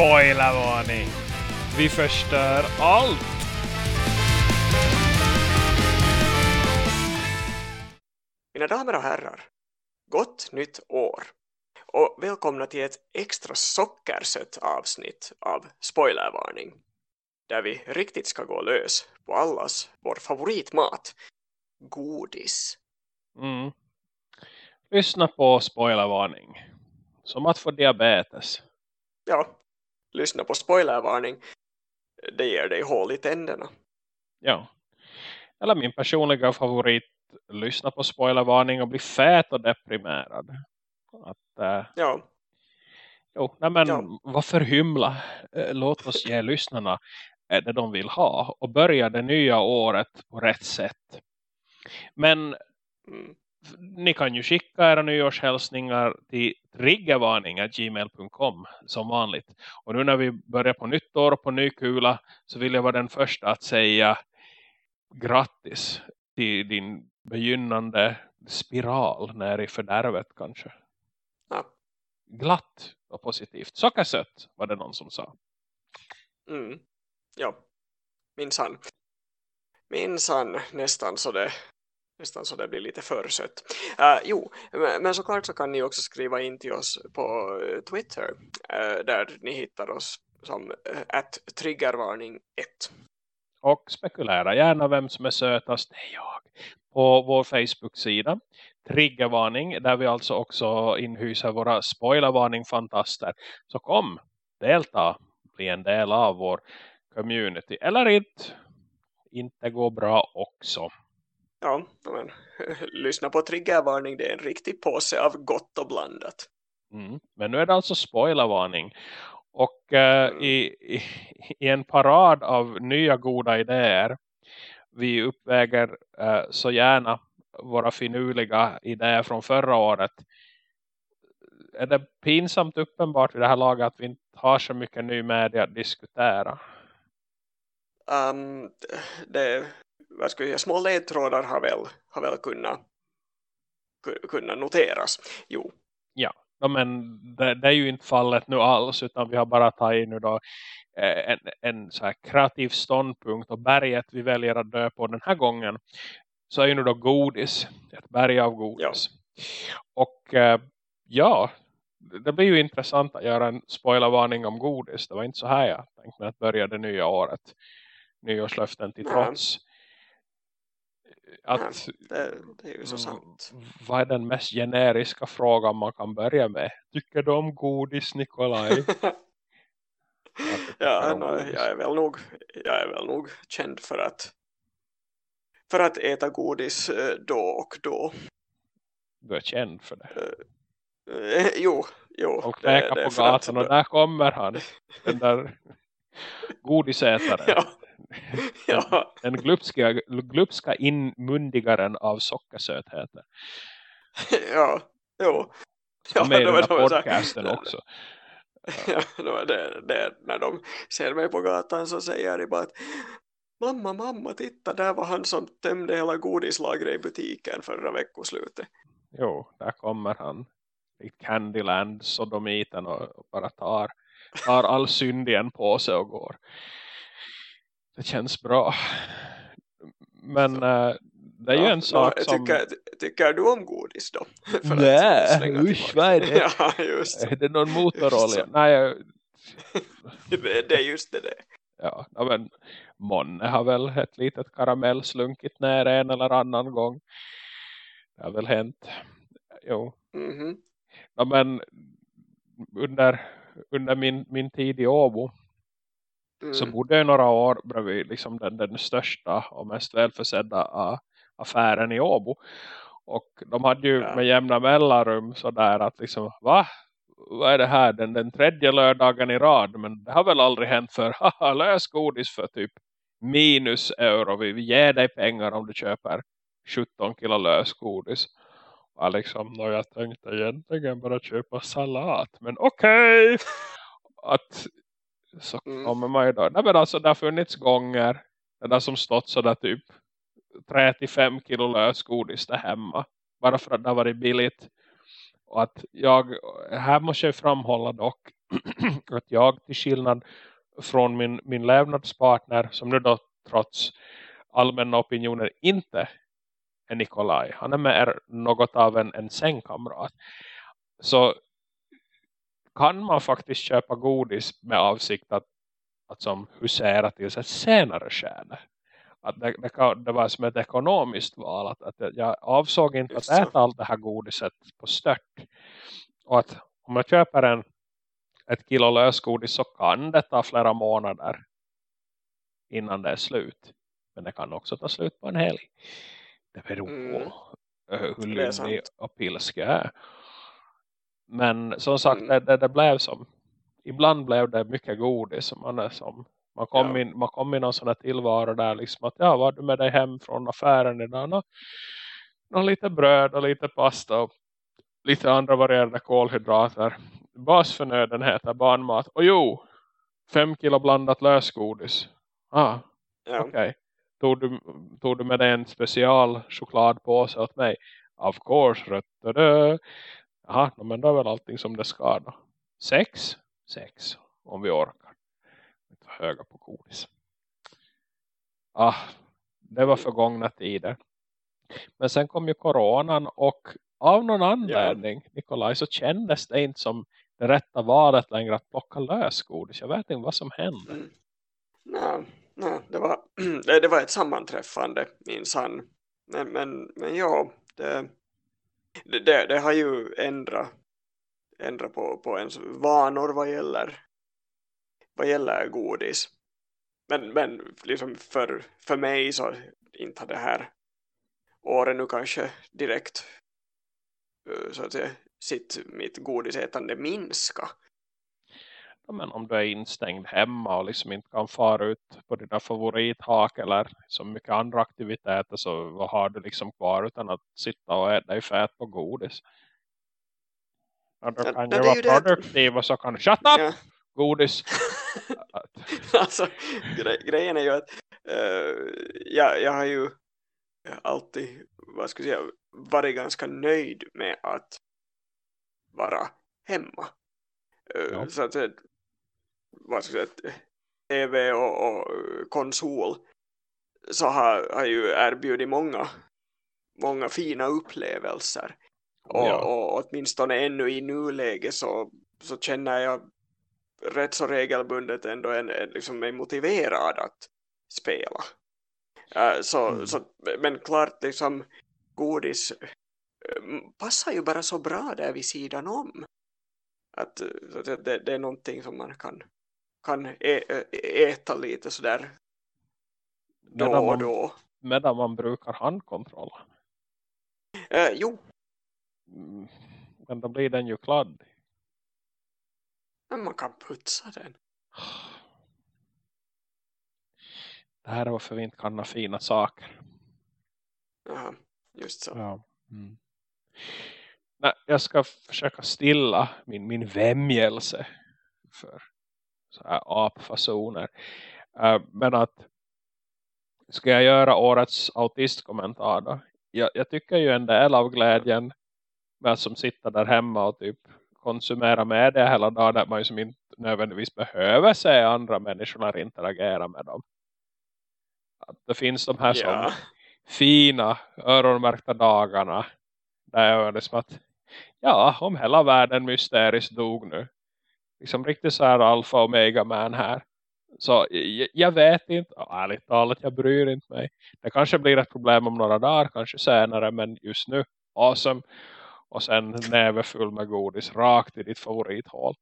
Spoilervarning! Vi förstör allt! Mina damer och herrar, gott nytt år! Och välkomna till ett extra sockersött avsnitt av Spoilervarning. Där vi riktigt ska gå lös på allas vår favoritmat, godis. Mm. Lyssna på spoilervarning. Som att få diabetes. Ja, lyssna på spoilervarning. Det ger dig hål i tänderna. Ja. Eller min personliga favorit. Lyssna på spoilervarning och bli fät och deprimerad. Att, äh, Ja, jo, nej men Ja. varför hymla? Eh, Låt oss ge lyssnarna eh, det de vill ha. Och börja det nya året på rätt sätt. Men mm, ni kan ju skicka era nyårshälsningar till triggervarning.gmail.com som vanligt. Och nu när vi börjar på nytt år och på ny kula så vill jag vara den första att säga grattis till din begynnande spiral ner i fördärvet kanske. ja, Glatt och positivt. Sockersött var det någon som sa. mm, ja, minsann. Minsann, nästan så det nästan så det blir lite för sött. Uh, jo, men, såklart så kan ni också skriva in till oss på eh, Twitter Uh, där ni hittar oss som uh, att triggervarning 1. Och spekulera gärna vem som är sötast. Det är jag. På vår Facebook-sida. Triggervarning. Där vi alltså också inhyser våra spoilervarning-fantaster. Så kom, delta. Bli en del av vår community. Eller inte. Inte går bra också. Ja, men lyssna på triggervarning, det är en riktig påse av gott och blandat. Mm. Men nu är det alltså spoilervarning. Och eh, Mm. i, i, i en parad av nya goda idéer. Vi uppväger eh, så gärna våra finurliga idéer från förra året. Är det pinsamt uppenbart vid det här laget att vi inte har så mycket ny media att diskutera? Um, det, vad ska jag små ledtrådar har väl, har väl kunnat, ku- kunnat noteras. Jo, Ja, men det, det är ju inte fallet nu alls utan vi har bara tagit nu då eh, en, en så här kreativ ståndpunkt och berget vi väljer att dö på den här gången så är ju nu då godis, ett berg av godis. Och eh, ja, det blir ju intressant att göra en spoilervarning om godis. Det var inte så här jag tänkte mig att börja det nya året. Nyårslöften till trots. Att, det, det är ju Mm. så sant. vad är den mest generiska frågan man kan börja med? Tycker du om godis, Nikolaj? ja, no, jag är väl nog jag är väl nog känd för att för att äta godis eh, då och då. Du är känd för det. Eh, jo, jo. Och är på för att- gatan och där kommer han. Den där godisätaren. Ja, ja, Den glupska, glupska inmundigaren av sockersötheter. ja, jo. Ja, med i den här så podcasten också. Ja, då, det, det, när de ser mig på gatan så säger de bara att Mamma, mamma, titta, där var han som tömde hela godislagret i butiken förra veckoslutet. Jo, där kommer han. I Candyland, sodomiten och bara tar, tar all synd i en påse och går. Det känns bra. Men eh, det är ju Ja, en sak nå, som... tycker, tycker du om godis då? För Nej, usch, vad är det? Ja, just Är det någon motorolja? så. Nej, jag, det. Är just det. ja, ja, men Monne har väl ett litet karamell slunkit ner en eller annan gång. Det har väl hänt. Jo. Mhm. Ja, men under, under min, min tid i Åbo Mm. så bodde jag några år bredvid liksom den, den största och mest välförsedda affären i Åbo. Och de hade ju Ja. med jämna mellanrum sådär att liksom, va? Vad är det här? Den, den tredje lördagen i rad. Men det har väl aldrig hänt för, haha, lös godis för typ minus euro. Vi, ger dig pengar om du köper 17 kilo lösgodis. Och liksom, jag tänkte egentligen bara köpa salat. Men okej! Att så Mm. kommer man ju då. Nej men alltså det har funnits gånger. Det där som stått sådär typ 35 kilo lösgodis där hemma. Bara för att det har varit billigt. Och att jag, här måste jag framhålla dock att jag till skillnad från min, min levnadspartner som nu då trots allmänna opinioner inte är Nikolaj. Han är mer något av en, en sängkamrat. Så kan man faktiskt köpa godis med avsikt att, att som husera till ett senare skede. Att det, det, det, var som ett ekonomiskt val. Att, att jag avsåg inte att äta allt det här godiset på stört. Och att om jag köper en, ett kilo lösgodis så kan det ta flera månader innan det är slut. Men det kan också ta slut på en helg. Det beror på mm. hur lynnig och pilsk jag är. Men som sagt, mm. det, det, blev som ibland blev det mycket godis. Man, är som, man, kom ja. in, man kom in någon sån här tillvaro där liksom att ja, var du med dig hem från affären idag? Nå, nå, lite bröd och lite pasta och lite andra varierade kolhydrater. Basförnödenheter, barnmat. Och jo, fem kilo blandat lösgodis. Ah, ja. okej. Okay. Tog du, tog du med dig en special chokladpåse åt mig? Of course, röttade. Jaha, men då är väl allting som det ska då. Sex? Sex, om vi orkar. Inte höga på godis. Ah, det var förgångna tider. Men sen kom ju coronan och av någon anledning, ja. Nikolaj, så kändes det inte som det rätta valet längre att plocka lösgodis. Jag vet inte vad som hände. Mm. Nej, nej det, var, det, det var ett sammanträffande, minns han. Men, men, men ja, det, det, det har ju ändrat, ändrat på, på ens vanor vad gäller, vad gäller godis. Men, men liksom för, för mig så inte har det här året nu kanske direkt eh, så att säga, sitt mitt godisätande minska. Ja, men om du är instängd hemma och liksom inte kan fara ut på dina favorithak eller så mycket andra aktiviteter så vad har du liksom kvar utan att sitta och äta dig fät på godis? Ja, då kan ja, ju vara produktiv och så kan du shut up! Ja. Godis! alltså, gre grejen är ju att uh, jag, jag har ju alltid vad ska jag säga, varit ganska nöjd med att vara hemma. Uh, ja. Så att vad ska jag säga, tv och, och konsol så har, har ju erbjudit många många fina upplevelser och, ja. och åtminstone ännu i nuläget så, så känner jag rätt så regelbundet ändå en, liksom är motiverad att spela uh, så, mm. så, men klart liksom godis uh, passar ju bara så bra där vid sidan om att, att det, det, är någonting som man kan kan äta lite sådär då medan och då. Medan man brukar handkontroll. Eh, jo. Mm, men då blir den ju kladd. Men man kan putsa den. Det här är varför vi inte kan ha fina saker. Jaha, just så. Ja. Mm. Nej, jag ska försöka stilla min, min vämjelse för så här apfasoner. Uh, men att ska jag göra årets autistkommentar då? Jag, jag, tycker ju en del av glädjen med att som sitter där hemma och typ konsumera media hela dagen att man ju som inte nödvändigtvis behöver se andra människor när interagera med dem. Att det finns de här ja. som fina öronmärkta dagarna där jag är liksom att ja, om hela världen mysteriskt dog nu liksom riktigt så här alfa och omega man här. Så jag, jag vet inte, ärligt talat, jag bryr inte mig. Det kanske blir ett problem om några dagar, kanske senare, men just nu, awesome. Och sen näve full med godis rakt i ditt favorithål.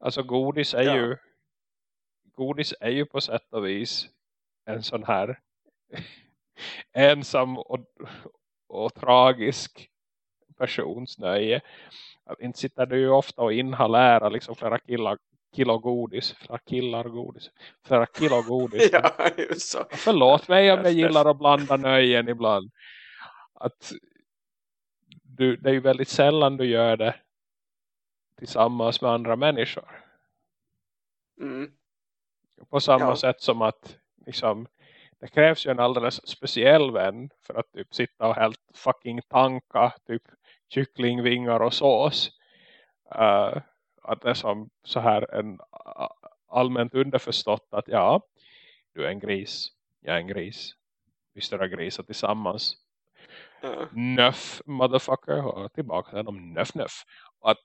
Alltså godis är ja. ju godis är ju på sätt och vis en sån här ensam och, och tragisk persons nöje inte sitter du ju ofta och inhalerar liksom flera killar, kilo godis, flera killar godis, flera kilo godis. ja, just så. Förlåt mig om jag gillar att blanda nöjen ibland. Att du, det är ju väldigt sällan du gör det tillsammans med andra människor. Mm. På samma ja. sätt som att liksom, det krävs ju en alldeles speciell vän för att typ sitta och helt fucking tanka typ kycklingvingar och sås Uh, att det är som så här en allmänt underförstått att ja, du är en gris, jag är en gris. Vi störa grisar tillsammans. Ja. Nöff, motherfucker. Och tillbaka till dem, nöff, nöff. Att,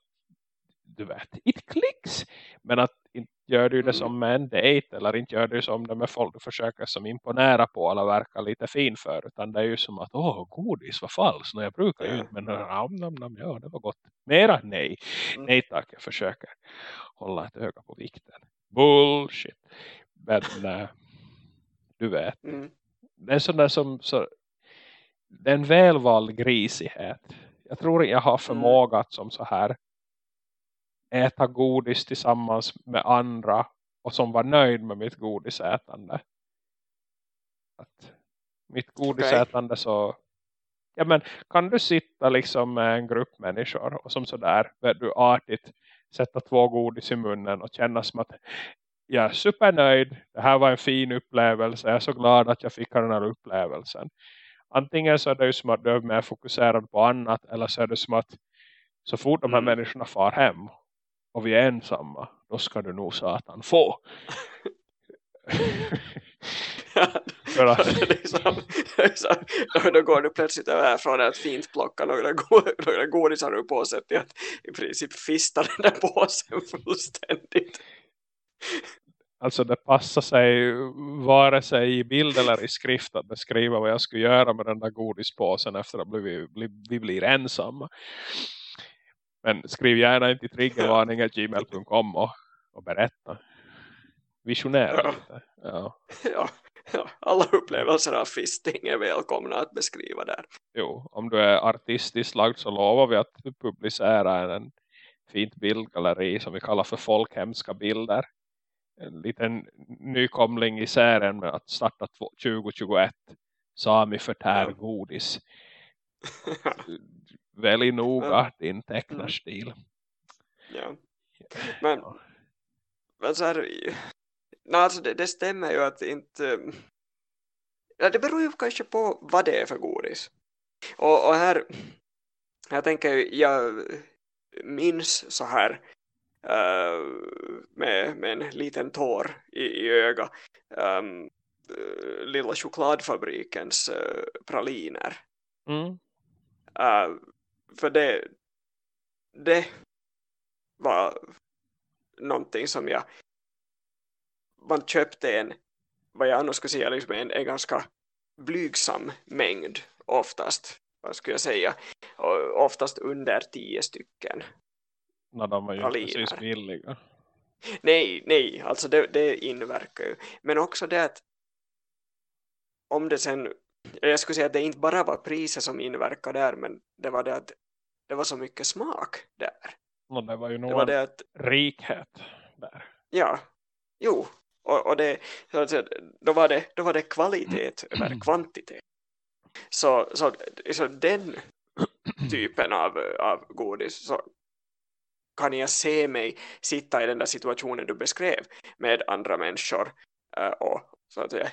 du vet, it clicks. Men att inte gör du det Mm. som med en dejt. Eller inte gör du som det med folk du försöker som imponera på. Eller verka lite fin för. Utan det är ju som att, åh, godis, vad falskt. Och jag brukar ju inte. Men nam, nam, nam, ja, det var gott. Mera? Nej. Mm. Nej tack, jag försöker hålla ett öga på vikten. Bullshit. Men äh, du vet. Mm. Det är sån där som så, det är en välvald grisighet. Jag tror jag har förmåga att som så här äta godis tillsammans med andra och som var nöjd med mitt godisätande. Att mitt godisätande så ja men kan du sitta liksom med en grupp människor och som sådär du artigt sätta två godis i munnen och känna som att jag är supernöjd, det här var en fin upplevelse, jag är så glad att jag fick den här upplevelsen. Antingen så är det ju som att du är mer fokuserad på annat eller så är det som att så fort de här Mm. människorna far hem och vi är ensamma, då ska du nog satan få. För att- liksom, liksom, då går du plötsligt över från att fint plocka några, go några godisar ur påsen till att i princip fista den där påsen fullständigt. Alltså det passar sig vare sig i bild eller i skrift att beskriva vad jag skulle göra med den där godispåsen efter att vi, bli, vi blir ensamma. Men skriv gärna in till triggervarning.gmail.com och, och berätta. Visionera Ja. Ja. Ja, alla upplevelser av fisting är välkomna att beskriva där. Jo, om du är artistiskt lagd så lovar vi att publicera en, fint bildgalleri som vi kallar för folkhemska bilder. En liten nykomling i serien med att starta två- 2021. Sami förtär Ja. godis. Välj noga Ja. din tecknarstil. ja. Men, Ja. men så här, nej, alltså det, det stämmer ju att inte ja, det beror ju kanske på vad det är för godis och, och här jag tänker jag minns så här eh, med, med en liten tår i, i öga um, lilla chokladfabrikens eh, praliner Mm. Uh, för det, det var någonting som jag man köpte en vad jag annars skulle säga liksom en, en ganska blygsam mängd oftast vad skulle jag säga och oftast under tio stycken När de var ju Praliner. precis billiga. nej, nej, alltså det, det inverkar ju men också det att om det sen jag skulle säga att det inte bara var priset som inverkade där men det var det att det var så mycket smak där Och det var ju nog det var det att rikhet där. Ja, jo. Och, och det, så då, var det, då var det kvalitet över kvantitet. Så, så, så den typen av, av godis så kan jag se mig sitta i den där situationen du beskrev med andra människor eh, och så att säga,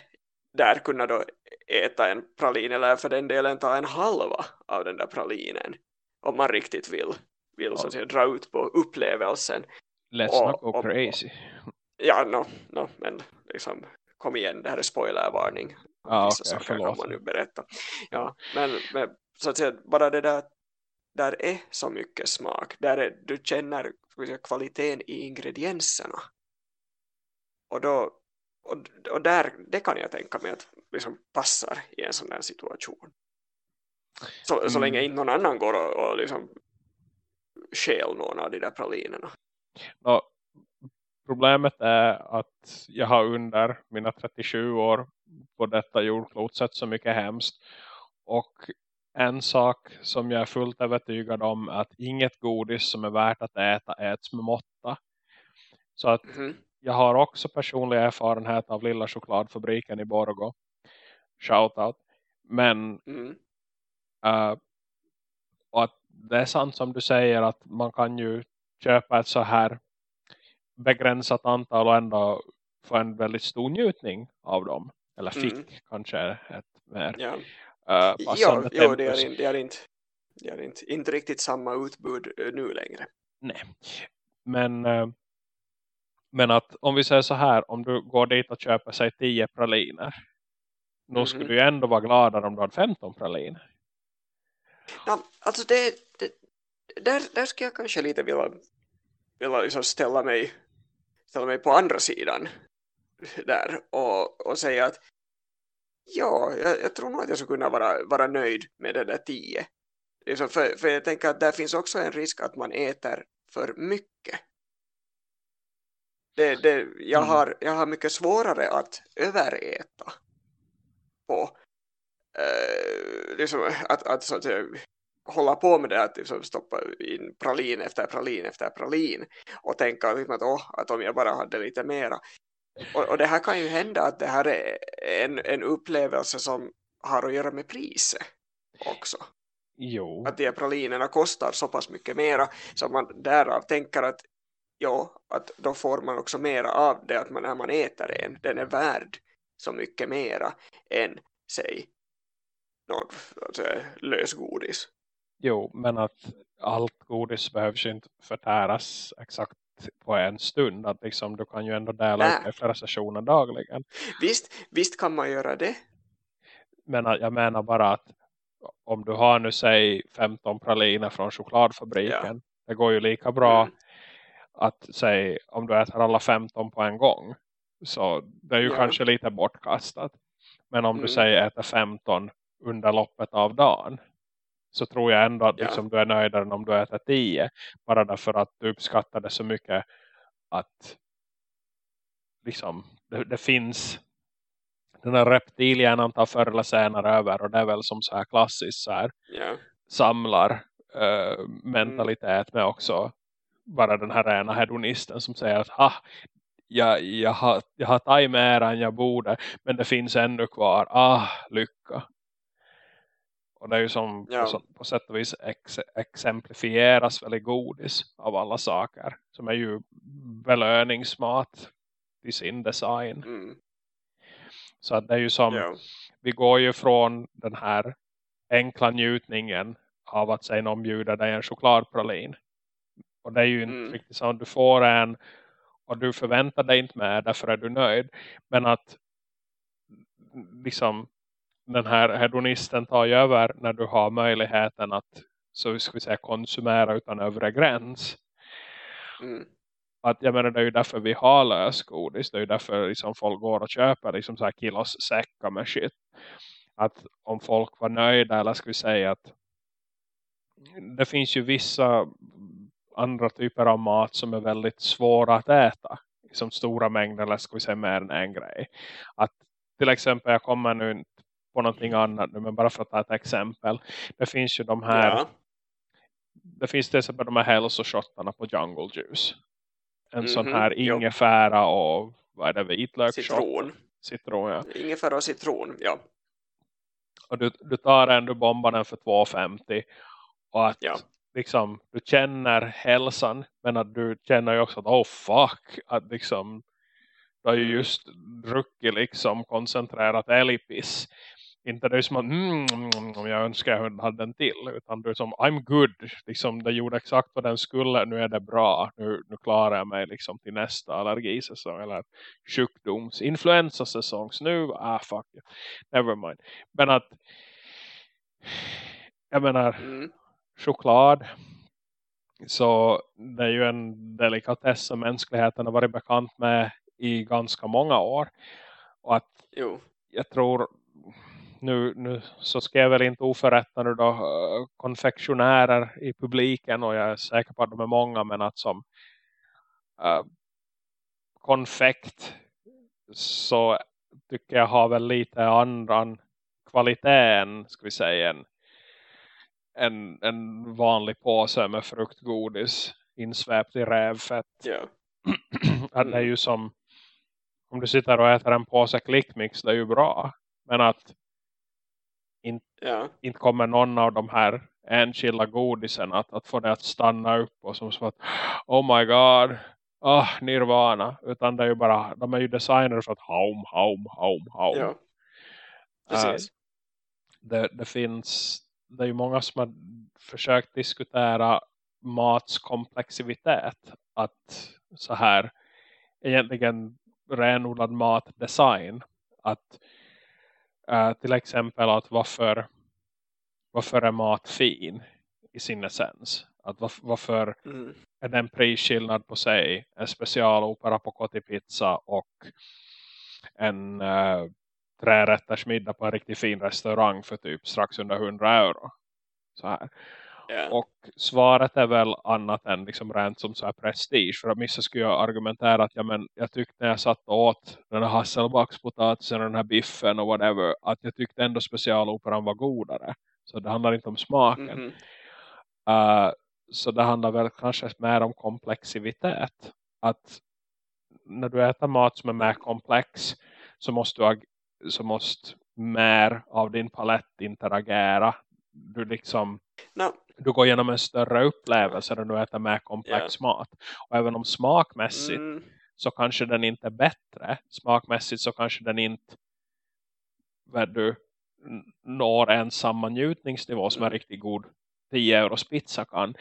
där kunna då äta en pralin eller för den delen ta en halva av den där pralinen om man riktigt vill, vill så att säga, dra ut på upplevelsen Let's Och- not go och- crazy. Ja, no, no, men liksom, kom igen, det här är spoilervarning. Ja, saker kan förlåt. man nu berätta. Ja, men, men så att säga, bara det där, där är så mycket smak. Där är, du känner säga, kvaliteten i ingredienserna. Och då, och, och där, det kan jag tänka mig att liksom passar i en sån här situation. Så, så Mm. länge inte någon annan går och, och liksom stjäl någon av de där pralinerna. Nå, problemet är att jag har under mina 37 år på detta jordklot sett så mycket hemskt. Och en sak som jag är fullt övertygad om är att inget godis som är värt att äta äts med måtta. Så att Mhm. Jag har också personlig erfarenhet av lilla chokladfabriken i Borgo. Shoutout. Men Mm. Uh, att det är sant som du säger att man kan ju köpa ett så här begränsat antal och ändå få en väldigt stor njutning av dem. Eller fick Mm. kanske ett mer Ja. uh, Ja, passande jo, det är, det är, inte, det är inte, inte riktigt samma utbud eh, nu längre. nej. Men, uh, men att om vi säger så här, om du går dit och köper sig 10 praliner. Då mm skulle du ändå vara gladare om du hade 15 praliner. Ja, alltså det, det, där, där ska jag kanske lite vilja, vilja liksom ställa, mig, ställa mig på andra sidan där och, och säga att ja, jag, jag tror nog att jag skulle kunna vara, vara nöjd med det där tio. Liksom för, för jag tänker att där finns också en risk att man äter för mycket. Det, det, jag, mm. har, jag har mycket svårare att överäta på eh, liksom att, att, så att säga, hålla på med det att liksom stoppa in pralin efter pralin efter pralin och tänka liksom att, oh, att om jag bara hade lite mera och, och, det här kan ju hända att det här är en, en upplevelse som har att göra med priset också. Jo. Att de här pralinerna kostar så pass mycket mera så man därav tänker att ja, att då får man också mera av det att man, när man äter en, den är värd så mycket mera än, säg, någon alltså, lösgodis. Jo, men att allt godis behövs inte förtäras exakt på en stund. Att liksom, du kan ju ändå dela Nä. upp det flera sessioner dagligen. Visst, visst kan man göra det. Men jag menar bara att om du har nu säg 15 praliner från chokladfabriken. Ja. Det går ju lika bra mm. Att säg om du äter alla 15 på en gång. Så det är ju ja. kanske lite bortkastat. Men om mm. du säger äter 15 under loppet av dagen så tror jag ändå att ja. liksom, du är nöjdare än om du äter 10. Bara därför att du uppskattar det så mycket att liksom, det, det finns den här reptilhjärnan tar förr eller senare över och det är väl som så här klassiskt så här yeah. samlar äh, mentalitet med också bara den här rena hedonisten som säger att ah, jag, jag, har, jag har tagit mer än jag borde men det finns ännu kvar, ah lycka och det är ju som ja. på, på, sätt och vis ex, exemplifieras väl i godis av alla saker. Som är ju belöningsmat i sin design. Mm. Så att det är ju som, ja. vi går ju från den här enkla njutningen av att säga någon bjuder dig en chokladpralin. Och det är ju inte mm. riktigt så att du får en och du förväntar dig inte med, därför är du nöjd. Men att liksom den här hedonisten tar ju över när du har möjligheten att så ska vi säga konsumera utan övre gräns. Mm. Att jag menar det är ju därför vi har lösgodis. Det är ju därför liksom folk går och köper liksom så här kilos säckar med shit. Att om folk var nöjda eller ska vi säga att det finns ju vissa andra typer av mat som är väldigt svåra att äta. Som stora mängder eller ska vi säga mer än en grej. Att till exempel jag kommer nu på någonting annat nu, men bara för att ta ett exempel. Det finns ju de här ja. det finns till exempel de här hälsoshottarna på Jungle Juice. En mm -hmm. sån här ingefära och vad är det, vitlök? Citron. Citron, ja. Ingefära och citron, ja. Och du, du tar en, du bombar den för 2,50 och att ja liksom, du känner hälsan men att du känner ju också att oh fuck, att liksom du har ju just druckit liksom koncentrerat älgpiss inte det är som att mm, mm, mm, mm jag önskar jag hade den till utan du är som I'm good liksom det gjorde exakt vad den skulle nu är det bra nu, nu klarar jag mig liksom till nästa allergisäsong eller sjukdoms influensasäsongs nu ah fuck it. never mind men att jag menar mm choklad så det är ju en delikatess som mänskligheten har varit bekant med i ganska många år och att jo. jag tror nu, nu så ska jag väl inte oförrätta nu då konfektionärer i publiken och jag är säker på att de är många men att som uh, konfekt så tycker jag har väl lite annan kvalitet än, ska vi säga en, en, en vanlig påse med fruktgodis insväpt i rävfett. Yeah. att det är ju som om du sitter och äter en påse klickmix, det är ju bra. Men att inte, ja. inte kommer någon av de här enskilda godisen att, att få det att stanna upp och som så att oh my god ah, nirvana utan det är ju bara de är ju designade för att haum, haum, haum, haum ja. precis uh, det, det finns det är ju många som har försökt diskutera mats komplexivitet. Att så här egentligen renodlad matdesign. Att uh, till exempel att varför, varför är mat fin i sin essens? Att var, varför mm. är det en prisskillnad på sig en specialopera på kotipizza och en uh, trärätters middag på en riktigt fin restaurang för typ strax under 100 euro. Så här. Yeah. Och svaret är väl annat än liksom rent som så här prestige. För att missa skulle jag argumentera att ja, men jag tyckte när jag satt åt den här hasselbackspotatisen och den här biffen och whatever. Att jag tyckte ändå specialoperan var godare. Så det handlar inte om smaken. Mm -hmm. uh, så det handlar väl kanske mer om komplexivitet. Att när du äter mat som är mer komplex så måste du så måste mer av din palett interagera. Du liksom no. du går igenom en större upplevelse när du äter mer komplex yeah. mat. Och även om smakmässigt mm. så kanske den inte är bättre. Smakmässigt så kanske den inte vad du når en samma njutningsnivå som är mm. riktigt god 10 euros pizza kan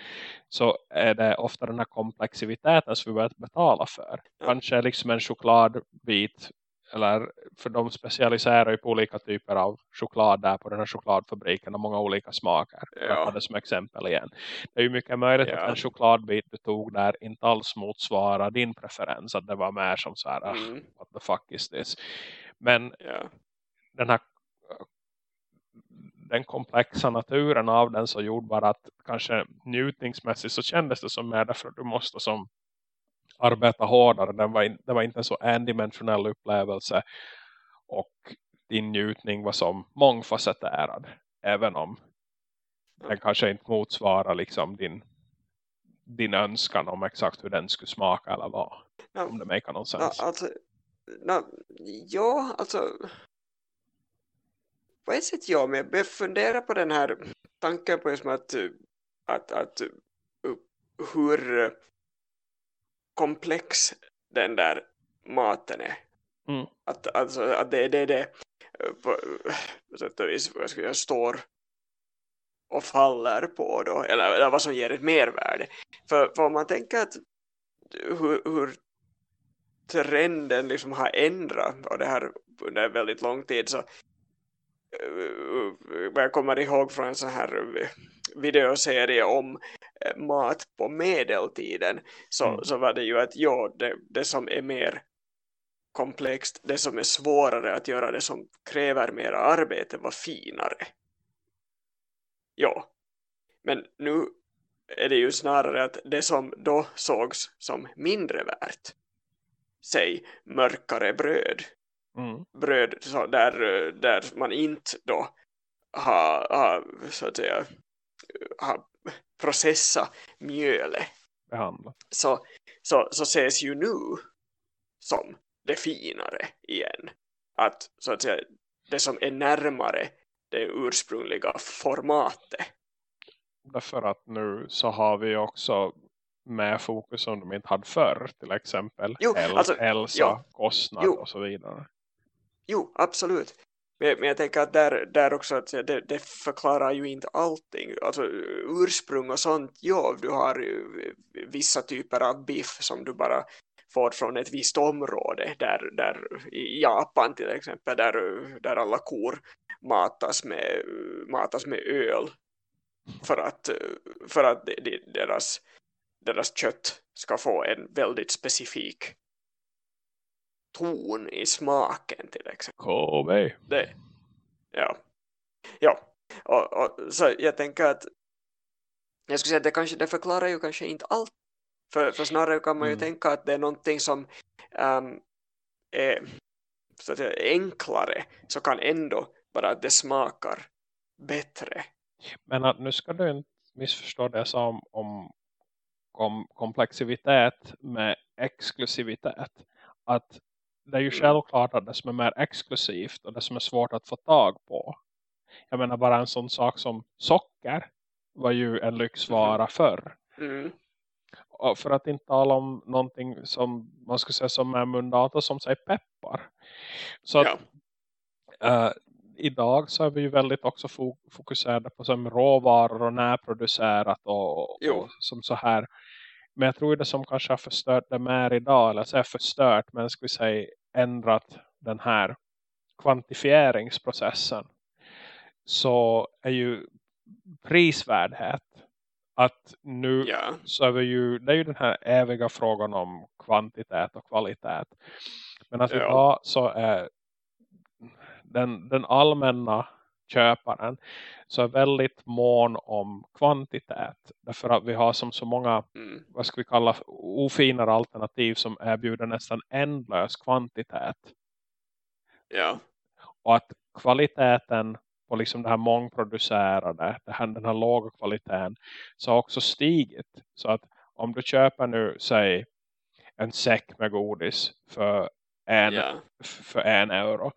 så är det ofta den här komplexiteten som vi börjar betala för. Kanske liksom en chokladbit eller för de specialiserar ju på olika typer av choklad där på den här chokladfabriken och många olika smaker. Ja. Det som exempel igen. Det är ju mycket möjligt ja. att en chokladbit du tog där inte alls motsvarar din preferens. Att det var mer som så här, ah, mm. what the fuck is this? Men ja. den här den komplexa naturen av den så gjorde bara att kanske njutningsmässigt så kändes det som mer därför att du måste som arbeta hårdare. Den var in, det var inte en så endimensionell upplevelse och din njutning var som mångfacetterad. Även om den kanske inte motsvarar liksom din, din önskan om exakt hur den skulle smaka eller vara. Ja, om det make någon sens. Ja, alltså, ja, alltså på ett sätt ja, men jag fundera på den här tanken på just att, att, att hur komplex den där maten är. Mm. Att, alltså, att det är det, det på, sätt och vis vad jag står och faller på då, eller, eller vad som ger ett mervärde. För, för om man tänker att hur, hur trenden liksom har ändrat och det här under väldigt lång tid så jag kommer ihåg från en sån här videoserie om eh, mat på medeltiden så, mm. så var det ju att ja, det, det som är mer komplext, det som är svårare att göra, det som kräver mer arbete var finare. Ja, men nu är det ju snarare att det som då sågs som mindre värt, säg mörkare bröd, mm. bröd så där, där man inte då har, har så att säga har processa mjölet så, så, så ses ju nu som det finare igen. Att så att säga det som är närmare det ursprungliga formatet. Därför att nu så har vi också med fokus som de inte hade förr. Till exempel jo, El alltså, Elsa, ja, kostnad jo, och så vidare. Jo, absolut. Men, men jag tänker att där, där också att det, det förklarar ju inte allting. Alltså ursprung och sånt, ja, du har vissa typer av biff som du bara får från ett visst område. Där, där i Japan till exempel, där, där alla kor matas med, matas med öl. För att, för att deras, deras kött ska få en väldigt specifik ton i smaken till exempel. KB. Det, ja. Ja. Och, och, så jag tänker att jag skulle säga att det, kanske, det förklarar ju kanske inte allt. För, för snarare kan man ju mm. tänka att det är någonting som um, är så att säga, enklare så kan ändå bara att det smakar bättre. Men att nu ska du inte missförstå det som om, om komplexivitet med exklusivitet. Att det är ju mm. självklart att det som är mer exklusivt och det som är svårt att få tag på. Jag menar bara en sån sak som socker var ju en lyxvara mm. förr. Mm. Och för att inte tala om någonting som man ska säga som är mundat och som säger peppar. Så ja. att, uh, idag så är vi ju väldigt också fokuserade på som råvaror och närproducerat och, och, som så här. Men jag tror det som kanske har förstört det mer idag, eller så är förstört, men ska vi säga ändrat den här kvantifieringsprocessen så är ju prisvärdhet att nu ja. så är vi ju, det är ju den här eviga frågan om kvantitet och kvalitet. Men att ja. idag så är den, den allmänna köparen så är väldigt mån om kvantitet. Därför att vi har som så många, mm. vad ska vi kalla ofinare alternativ som erbjuder nästan ändlös kvantitet. Ja. Och att kvaliteten på liksom det här mångproducerade, det här, den här låga kvaliteten så har också stigit. Så att om du köper nu, säg en säck med godis för en, yeah. för en euro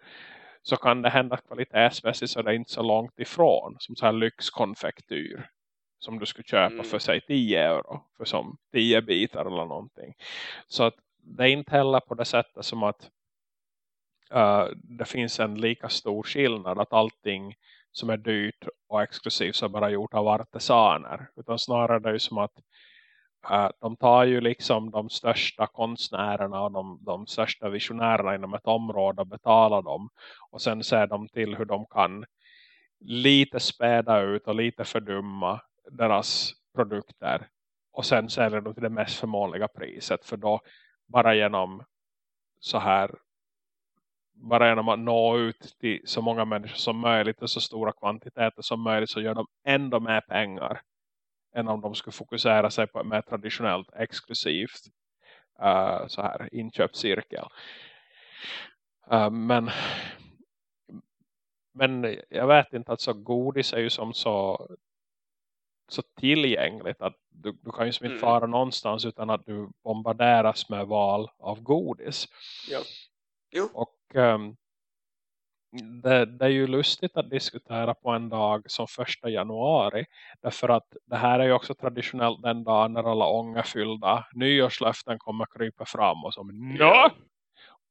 så kan det hända kvalitetsmässigt så det är inte så långt ifrån som så här lyxkonfektyr som du skulle köpa mm. för sig 10 euro för som 10 bitar eller någonting. Så att det är inte heller på det sättet som att uh, det finns en lika stor skillnad att allting som är dyrt och exklusivt så bara gjort av artesaner. Utan snarare det är som att uh, de tar ju liksom de största konstnärerna och de, de största visionärerna inom ett område och betalar dem. Och sen ser de till hur de kan lite späda ut och lite fördumma deras produkter. Och sen säljer de till det mest förmånliga priset. För då bara genom så här bara genom att nå ut till så många människor som möjligt och så stora kvantiteter som möjligt så gör de ändå mer pengar än om de skulle fokusera sig på ett mer traditionellt exklusivt uh, så här inköpscirkel. Uh, men men jag vet inte att så godis är ju som så så tillgängligt att du, du kan ju som inte mm. fara någonstans utan att du bombarderas med val av godis. Ja. Jo. Och um, det, det, är ju lustigt att diskutera på en dag som första januari. Därför att det här är ju också traditionellt den dag när alla ångerfyllda nyårslöften kommer krypa fram och som Nå!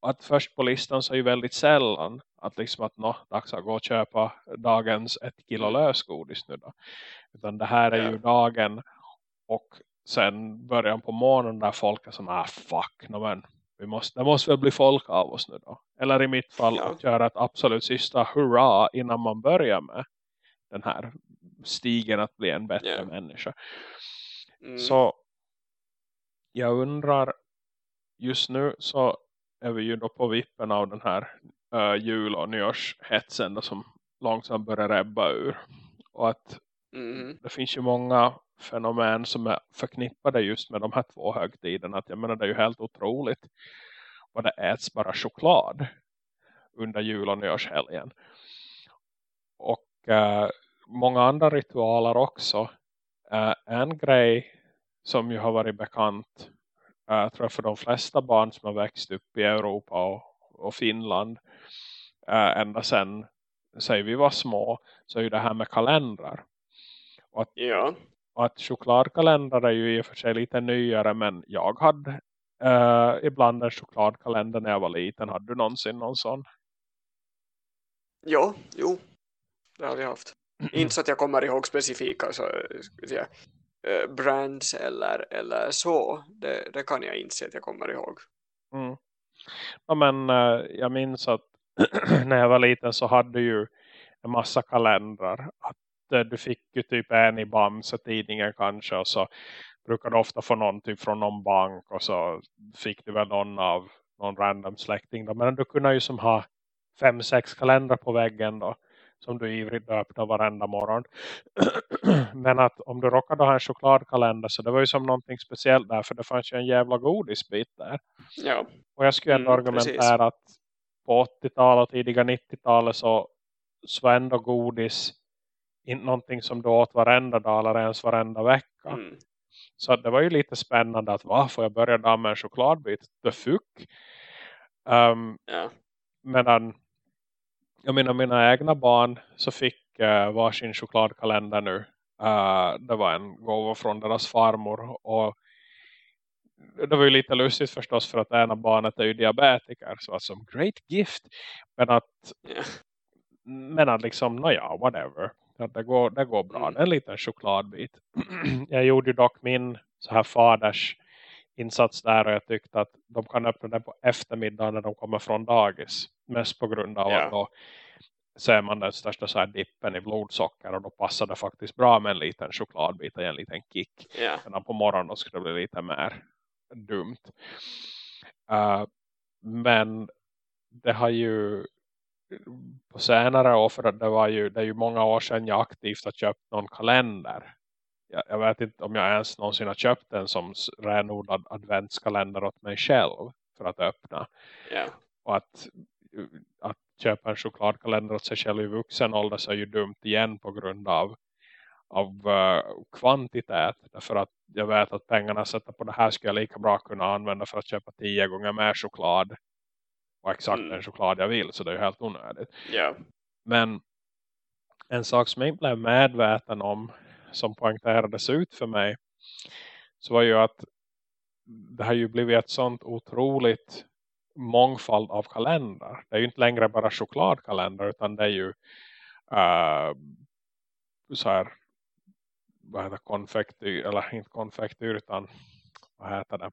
Att först på listan så är ju väldigt sällan att liksom att nå, dags att gå och köpa dagens ett kilo mm. lösgodis nu då. Utan det här är ju dagen och sen början på morgonen där folk är som, ah fuck, no, men vi måste, det måste väl bli folk av oss nu då. Eller i mitt fall ja. att göra ett absolut sista hurra innan man börjar med den här stigen att bli en bättre yeah. människa. Mm. Så jag undrar just nu så är vi ju då på vippen av den här uh, jul- och nyårshetsen då, som långsamt börjar rebba ur. Och att mm. det finns ju många fenomen som är förknippade just med de här två högtiderna. Att jag menar det är ju helt otroligt vad det äts bara choklad under jul- och nyårshelgen. Och äh, många andra ritualer också. Äh, en grej som ju har varit bekant äh, tror jag för de flesta barn som har växt upp i Europa och, och Finland äh, ända sedan vi var små så är ju det här med kalendrar. Och att, ja. Att chokladkalender är ju i och för sig lite nyare. Men jag hade uh, ibland en chokladkalender när jag var liten. Hade du någonsin någon sån? Ja, jo. Det har vi haft. Inte så att jag kommer ihåg specifika så, säga, uh, brands eller, eller så. Det, det kan jag inse att jag kommer ihåg. Mm. Ja, men uh, jag minns att när jag var liten så hade ju en massa kalendrar. Att Eh, du fick ju typ en i Bamse-tidningen kanske och så brukar du ofta få någon typ från någon bank och så fick du väl någon av någon random släkting då. Men du kunde ju som ha fem, sex kalendrar på väggen då som du ivrigt öppnar varenda morgon. Men att om du råkade ha en chokladkalender så det var ju som någonting speciellt där för det fanns ju en jävla godisbit där. Ja. Och jag skulle ändå mm, argumentera att på 80-talet och tidiga 90-talet så, så var ändå godis någonting som du åt varenda dag eller ens varenda vecka. Mm. Så det var ju lite spännande att vad får jag börja dagen med en chokladbit? The fuck? Um, ja. Medan jag menar mina egna barn så fick uh, varsin chokladkalender nu. Uh, det var en gåva från deras farmor och det var ju lite lustigt förstås för att ena barnet är ju diabetiker så som great gift men att yeah men att liksom, ja whatever. Att det, går, det går bra. Mm. En liten chokladbit. jag gjorde ju dock min så här faders insats där och jag tyckte att de kan öppna den på eftermiddagen när de kommer från dagis. Mest på grund av Ja. att då ser man den största så här dippen i blodsocker och då passar det faktiskt bra med en liten chokladbit och en liten kick. Ja. Men på morgonen skulle det bli lite mer dumt. Uh, men det har ju på senare år för det var ju, det är ju många år sedan jag aktivt har köpt någon kalender. Jag, jag vet inte om jag ens någonsin har köpt en som renodlad adventskalender åt mig själv för att öppna. Ja. Och att, att köpa en chokladkalender åt sig själv i vuxen ålder så är ju dumt igen på grund av, av eh, kvantitet. Därför att jag vet att pengarna jag sätter på det här ska jag lika bra kunna använda för att köpa tio gånger mer choklad. Och exakt Mm. den choklad jag vill så det är ju helt onödigt. Ja. Men en sak som jag inte blev medveten om som poängterades ut för mig så var ju att det har ju blivit ett sånt otroligt mångfald av kalendrar. Det är ju inte längre bara chokladkalendrar utan det är ju uh, så här vad heter konfektyr eller inte konfektyr utan vad heter det?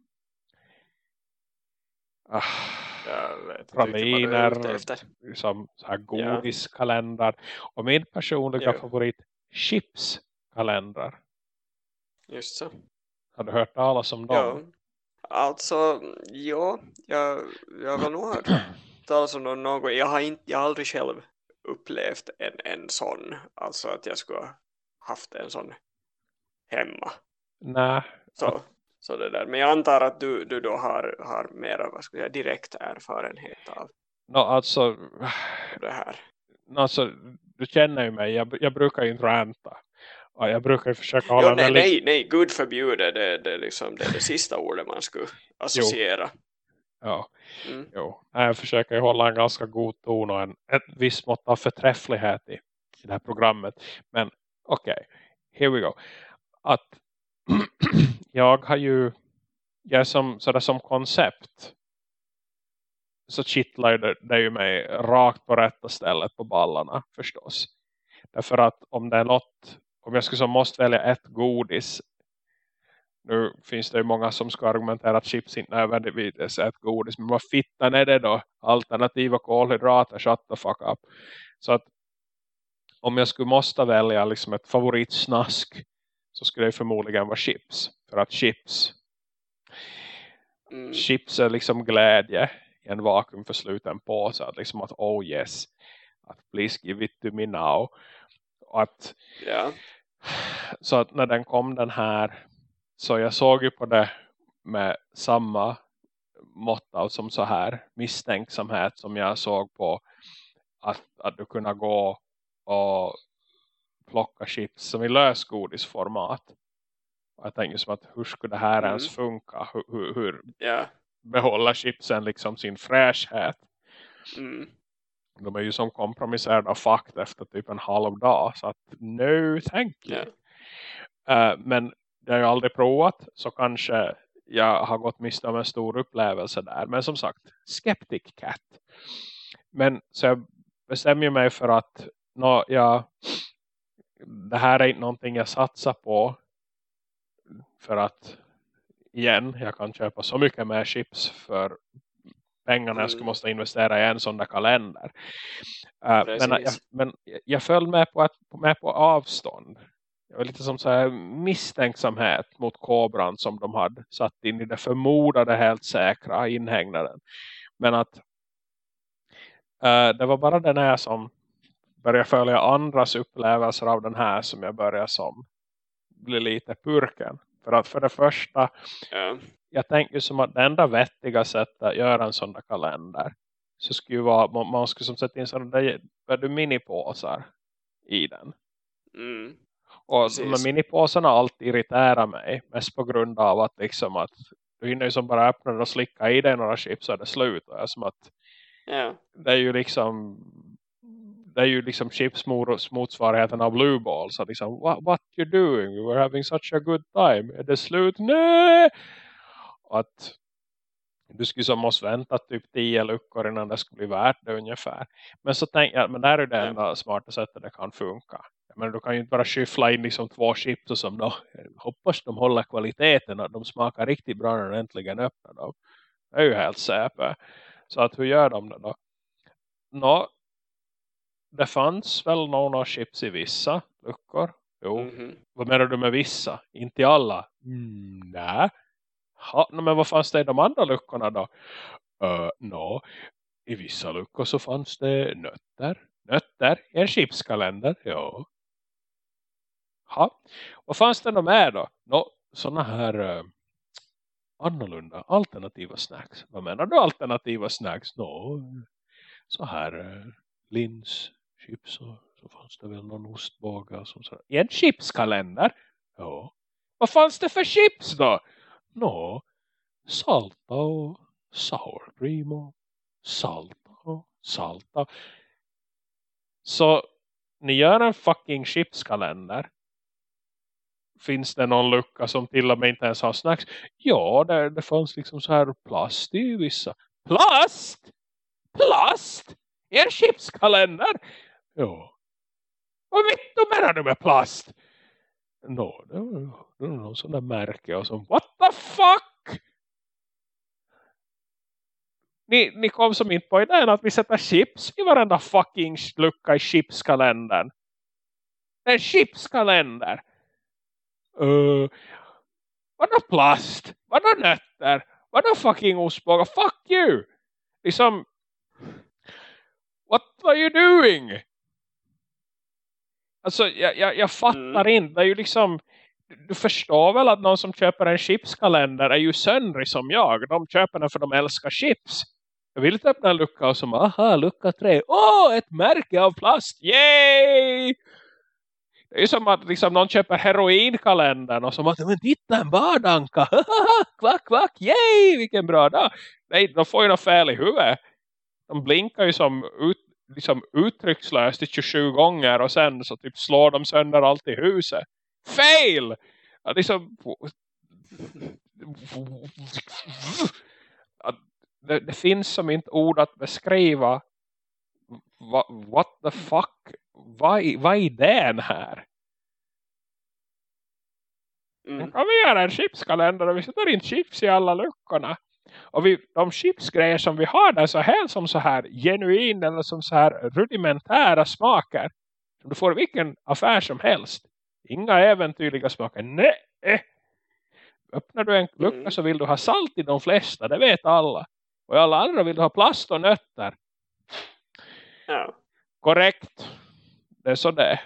Ah, Praliner, som så här Ja. godiskalendrar. Och min personliga Ja. favorit chipskalendrar. Just så. Har du hört talas om dem? Ja. Alltså, ja. Jag, jag har nog hört talas om dem något. Jag har, inte, jag har aldrig själv upplevt en, en sån. Alltså att jag skulle ha haft en sån hemma. Nej, Så, så det där. Men jag antar att du, du då har, har mera vad ska jag säga, direkt erfarenhet av no, alltså, det här. no, alltså du känner ju mig. Jag, jag brukar ju inte ranta. Och jag brukar försöka hålla Jo, nej, nej, nej, gud förbjude det, det, liksom, det är det sista ordet man skulle associera. Ja, Mm. jo. Jag försöker hålla en ganska god ton och en, ett visst mått av förträfflighet i, i det här programmet. Men okej, here we go. Att jag har ju jag är som, sådär som koncept så kittlar det, det ju mig rakt på rätta stället på ballarna förstås. Därför att om det är något, om jag skulle så måste välja ett godis nu finns det ju många som ska argumentera att chips inte nödvändigtvis är ett godis. Men vad fittan är det då? Alternativa kolhydrater, shut the fuck up. Så att om jag skulle måste välja liksom ett favoritsnask så skulle det förmodligen vara chips. För att chips, Mm. chips är liksom glädje i en vakuumförsluten påse. Att liksom att oh yes, att please give it to me now. Och att Ja. så att när den kom den här så jag såg ju på det med samma mått av som så här misstänksamhet som jag såg på att, att du kunna gå och plocka chips som i lösgodisformat. Jag tänkte som att hur skulle det här Mm. ens funka? Hur, hur, hur Ja. behåller chipsen liksom sin fräschhet? Mm. De är ju som kompromisserade av fakt efter typ en halv dag. Så att no thank you. Ja. Eh, men det har jag aldrig provat. Så kanske jag har gått miste om en stor upplevelse där. Men som sagt, skeptic cat. Men så jag bestämmer mig för att nå, jag, det här är inte någonting jag satsar på. För att igen, jag kan köpa så mycket mer chips för pengarna jag skulle Mm. måste investera i en sån där kalender. Eh, men, jag, Precis. men jag föll med på, att, med på avstånd. Det var lite som så här misstänksamhet mot kobran som de hade satt in i det förmodade helt säkra inhägnaden. Men att eh, det var bara den här som började följa andras upplevelser av den här som jag började som bli lite purken. För att för det första Ja. jag tänker som att det enda vettiga sättet att göra en sån där kalender så skulle ju vara, man, man skulle som sätta in sådana där du, minipåsar i den. Mm. Och Precis. de här minipåsarna alltid irriterar mig. Mest på grund av att liksom att du hinner ju som bara öppna och slicka i dig några chips är det slut. Och jag är som att Ja. det är ju liksom det är ju liksom chips motsvarigheten av blue balls. Så liksom, what, what you doing? We were having such a good time. Är det slut? Nej! Att du skulle som måste vänta typ tio luckor innan det skulle bli värt det ungefär. Men så tänkte jag, men där är det enda smarta sättet det kan funka. Men du kan ju inte bara skyffla in liksom två chips och som då hoppas de håller kvaliteten och de smakar riktigt bra när de äntligen öppnar dem. Det är ju helt säpe. Så att hur gör de det då? Nå, det fanns väl några chips i vissa luckor. Jo. Mm -hmm. Vad menar du med vissa? Inte i alla? Mm, nej. Ha, men vad fanns det i de andra luckorna då? Uh, no. I vissa luckor så fanns det nötter. Nötter i en chipskalender. Ja. Ha. Vad fanns det nog med då? No, sådana här uh, annorlunda alternativa snacks. Vad menar du alternativa snacks? No, så här uh, lins, chips och så fanns det väl någon ostbagare som sa I en chipskalender? Ja. Vad fanns det för chips då? Nå, salta och sour cream och salta och salta. Så ni gör en fucking chipskalender. Finns det någon lucka som till och med inte ens har snacks? Ja, det, det fanns liksom så här plast i vissa. Plast? Plast? Er chipskalender? Ja. Vad vet menar du med plast? No, det var, det var någon sån där märke och som, what the fuck? Ni, ni kom som inte på idén att vi sätter chips i varenda fucking lucka i chipskalendern. En chipskalender. Uh, vadå plast? Vadå nötter? Vadå fucking ostbågar? Fuck you! Liksom, what are you doing? Alltså jag, jag, jag fattar mm. inte. Det är ju liksom du förstår väl att någon som köper en chipskalender är ju söndrig som jag. De köper den för de älskar chips. Jag vill inte öppna en lucka och som, aha, lucka tre. Åh, oh, ett märke av plast. Yay! Det är ju som att liksom, någon köper heroinkalendern och som att, men titta en bardanka. kvack, kvack, yay, vilken bra dag. Nej, de får ju något fel i huvudet. De blinkar ju som ut, liksom uttryckslöst i 27 gånger och sen så typ slår de sönder allt i huset. Fail! Ja, liksom, det, det, finns som inte ord att beskriva what, what the fuck vad, vad är idén här? Mm. Kan vi göra en chipskalender och vi sätter in chips i alla luckorna. Och vi, de chipsgrejer som vi har där så här som så här genuin eller som så här rudimentära smaker. Som du får i vilken affär som helst. Inga äventyrliga smaker. Nej! Öppnar du en lucka mm. så vill du ha salt i de flesta. Det vet alla. Och i alla andra vill du ha plast och nötter. Ja. Korrekt. Det är så det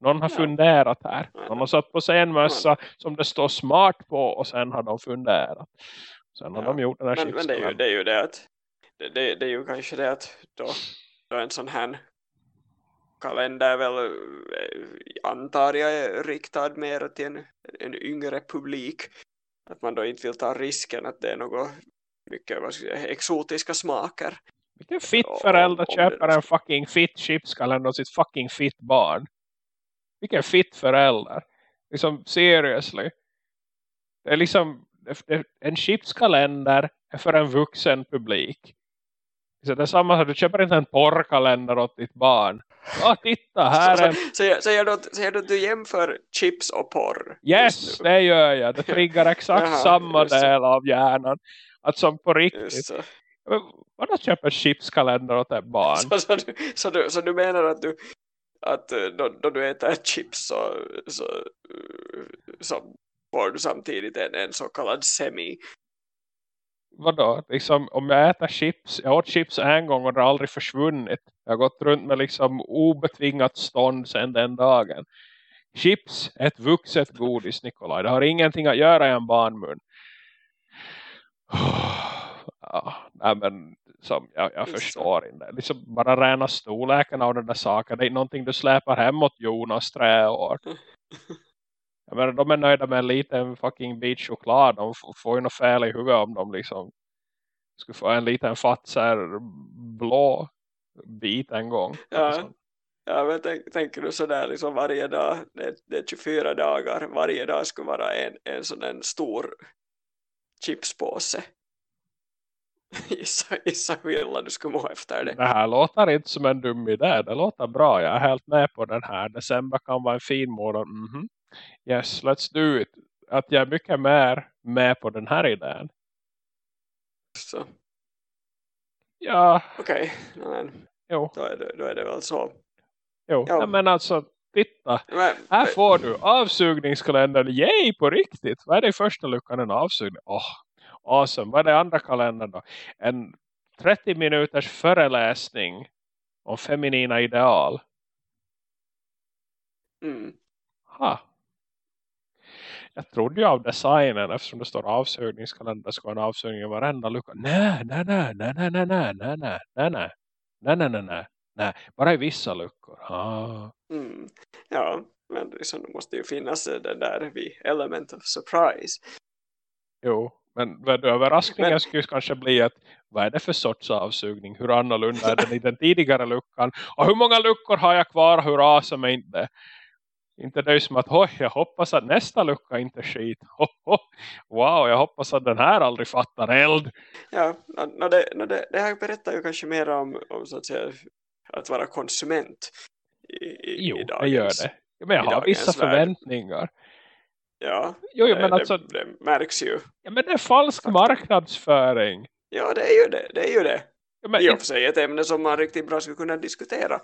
Någon har ja. funderat här. Någon har satt på sig en mössa som det står smart på och sen har de funderat. Sen har ja. de gjort den här men, men det, är ju, det är ju det att det, det, det, är ju kanske det att då, då en sån här kalender väl eh, antar jag är riktad mer till en, en yngre publik. Att man då inte vill ta risken att det är något mycket vad ska jag säga, exotiska smaker. Vilken fitt förälder köper en fucking fit chipskalender och sitt fucking fit barn? Vilken fitt förälder? Liksom seriously. Det är liksom en chipskalender är för en vuxen publik. Så det är samma som du köper inte en porrkalender åt ditt barn. Ja, titta, här är... Säger, säger, du, säger du att du jämför chips och porr? Yes, det gör jag. Det triggar exakt Jaha, samma del av hjärnan. Att som på riktigt. Vadå köper chipskalender åt ett barn? Så, så, du, så, du, så du menar att du att eh, då, då du äter chips så, så, så får du samtidigt en, en så kallad semi. Vadå? Liksom, om jag äter chips, jag åt chips en gång och det har aldrig försvunnit. Jag har gått runt med liksom obetvingat stånd sedan den dagen. Chips är ett vuxet godis, Nikolaj. Det har ingenting att göra i en barnmun. Ja, nej men som jag, jag förstår inte. Liksom bara rena storleken av den där saken. Det är någonting du släpar hemåt Jonas tre år. Jag menar, de är nöjda med en liten fucking bit choklad. De får ju något fel i huvudet om de liksom skulle få en liten fatser blå bit en gång. Ja, ja men tänk, tänker du sådär liksom varje dag, det, det är 24 dagar, varje dag skulle vara en, en sån en stor chipspåse. gissa, gissa hur illa du skulle må efter det. Det här låter inte som en dum idé. Det låter bra. Jag är helt med på den här. December kan vara en fin månad. Mm -hmm. Yes, let's do it. Att jag är mycket mer med på den här idén. Så. Ja. Okej, okay. jo. Då, är det, då är det väl så. Jo, ja. men alltså titta. Men, här får du avsugningskalendern. Yay, på riktigt. Vad är det i första luckan? En avsugning. Oh, awesome. Vad är det andra kalendern då? En 30 minuters föreläsning om feminina ideal. Mm. Ha. Jag trodde ju av designen eftersom det står avsugningskalender ska en avsugning i varenda lucka. Nej, nej, nej, nej, nej, nej, nej, nej, nej, nej, nej, nej, nej, nej, nej, bara i vissa luckor. Ah. Mm. Ja, men liksom, det måste ju finnas det där vid element of surprise. Jo, men överraskningen men, skulle kanske bli att vad är det för sorts avsugning? Hur annorlunda är den i den tidigare luckan? Och hur många luckor har jag kvar? Hur awesome är inte? Inte det är som att oj, jag hoppas att nästa lucka inte är skit. wow, jag hoppas att den här aldrig fattar eld. Ja, no, det, no, det, det här berättar ju kanske mer om, om så att, säga, att vara konsument. I, i, jo, i dagens, det gör det. Men jag har vissa förväntningar. Ja, jo, jo, men det, alltså, det, det, märks ju. Ja, men det är falsk marknadsföring. Ja, det är ju det. Det är ju det. Ja, men, I och för sig ett ämne som man riktigt bra skulle kunna diskutera.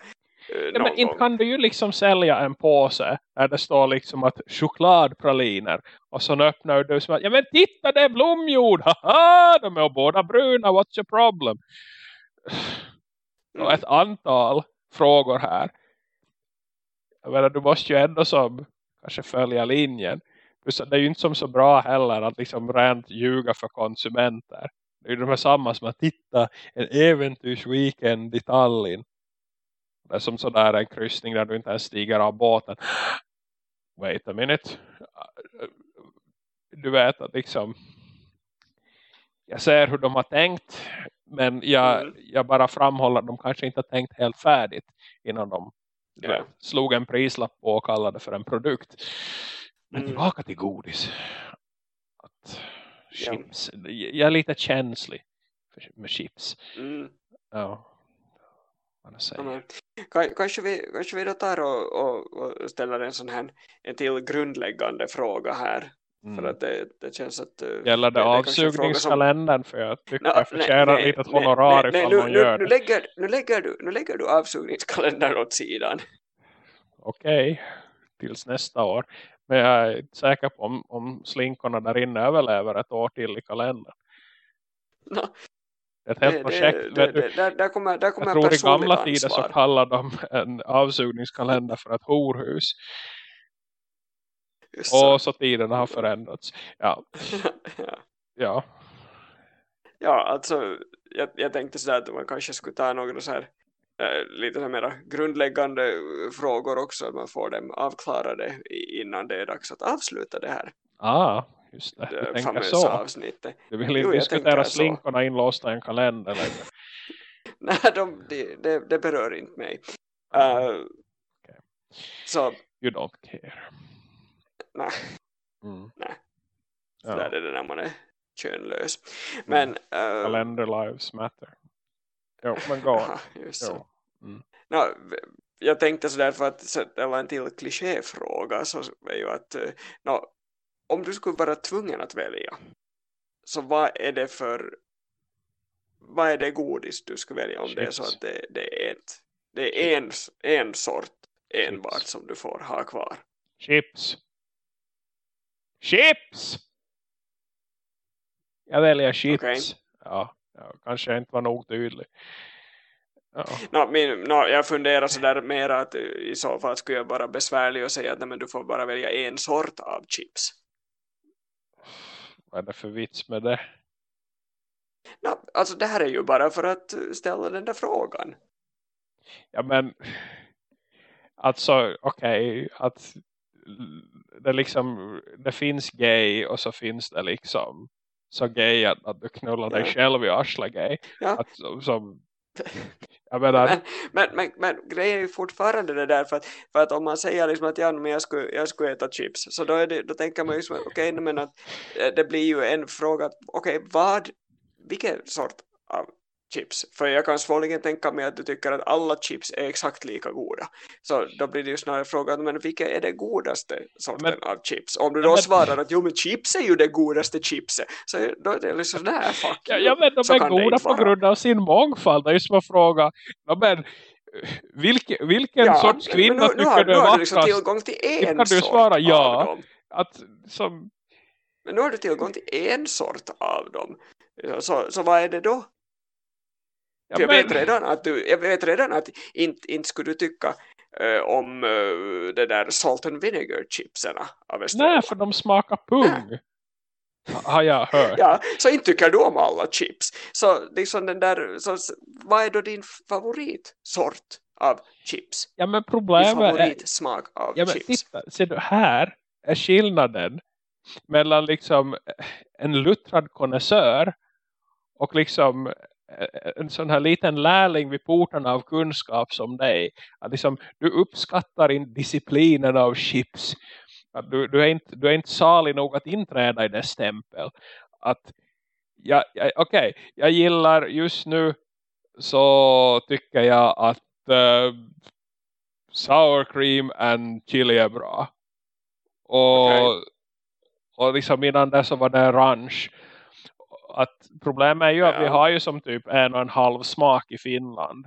Uh, ja, men inte kan du ju liksom sälja en påse där det står liksom att chokladpraliner och så öppnar du som att, ja men titta det är blomjord, haha, de är båda bruna, what's your problem? Mm. Och ett antal frågor här. Jag menar, du måste ju ändå som kanske följa linjen. Det är ju inte som så bra heller att liksom rent ljuga för konsumenter. Det är ju de här samma som att titta en äventyrsweekend i Tallinn. Det är som sådär en kryssning där du inte ens stiger av båten. Wait a minute. Du vet att liksom jag ser hur de har tänkt men jag, mm. jag bara framhåller att de kanske inte har tänkt helt färdigt innan de yeah. slog en prislapp på och kallade för en produkt. Men mm. tillbaka till godis. Att chips. Ja. Jag är lite känslig med chips. Mm. Ja. Mm. Kanske vi, kanske vi då tar och, och, och, ställer en sån här en till grundläggande fråga här. Mm. För att det, det känns att... Uh, Gäller det, det avsugningskalendern? Som... För jag tycker no, jag förtjänar nej, lite honorar nej, ifall nej, någon nu, gör nu, det. lägger, nu, lägger du, nu lägger du avsugningskalendern åt sidan. Okej, okay. tills nästa år. Men jag är inte säker på om, om slinkorna där inne överlever ett år till i kalendern. No. Ett helt det, projekt. Det, det, där, där kommer, där kommer jag tror i gamla ansvar. tider så kallar de en avsugningskalender för ett horhus. Så. Och så tiderna har förändrats. Ja. ja. ja. Ja, alltså jag, jag tänkte sådär att man kanske skulle ta några så här äh, lite så mera grundläggande frågor också. Att man får dem avklarade innan det är dags att avsluta det här. Ah, just det. Du det tänker så. Avsnittet. Du vill inte jo, diskutera slinkorna inlåsta i en kalender längre. Nej, de, de, de, det berör inte mig. Uh, okay. Så, you don't care nej. Mm. nej. Så ja. där är det när man är könlös. Mm. Men, mm. uh, Calendar lives matter. Jo, men gå. Ja, just så. Mm. No, jag tänkte sådär för att ställa en till klichéfråga så är ju att eh, no, om du skulle vara tvungen att välja så vad är det för vad är det godis du skulle välja om Chips. det är så att det, det är ett det är en, en sort enbart Chips. som du får ha kvar. Chips. Chips! Jag väljer chips. Okay. Ja, ja, kanske inte var nog tydlig. Ja. No, min, no, jag funderar sådär mer att i så fall skulle jag bara besvärlig och säga att nej, men du får bara välja en sort av chips. Vad är det för vits med det? No, alltså det här är ju bara för att ställa den där frågan. Ja men alltså okej okay, att det liksom det finns gay och så finns det liksom så gay att, att du knullar dig själv i arsla gay. Ja. Att, som, men, men, men, men grejen är ju fortfarande det där för att, för att om man säger liksom att ja, men jag, skulle, jag skulle äta chips så då, är det, då tänker man ju liksom, okej okay, men att eh, det blir ju en fråga okej okay, vad vilken sort av chips. För jag kan svårligen tänka mig att du tycker att alla chips är exakt lika goda. Så då blir det ju snarare frågan, men vilka är det godaste sorten men, av chips? Om du då men, svarar att jo men chips är ju det godaste chipset. Så då är det liksom där fuck ja, ja men de är goda på grund av sin mångfald. Det är ju som att fråga, ja, men vilken, vilken ja, sorts kvinna nu, tycker har, du är vackrast? Nu har du liksom tillgång till en kan du svara ja. Att, som... Men nu har du tillgång till en sort av dem. Så, så vad är det då? Ja, jag, vet redan att du, jag vet redan att inte, inte skulle du tycka uh, om uh, det där salt and vinegar chipserna av Nej, för de smakar pung. Har jag hört. Ja, så inte tycker du om alla chips. Så liksom den där, så, vad är då din favoritsort av chips? Ja, men problemet din favoritsmak av ja, men chips. Titta, ser du, här är skillnaden mellan liksom en luttrad konnässör och liksom en sån här liten lärling vid porten av kunskap som dig. Att liksom, du uppskattar inte disciplinen av chips. Att du, du, är inte, du är inte salig nog att inträda i dess stämpel. Att, ja, ja, Okej, okay, jag gillar just nu så tycker jag att uh, sour cream and chili är bra. Och, okay. och liksom innan det så var det orange att problemet är ju att vi har ju som typ en och en halv smak i Finland.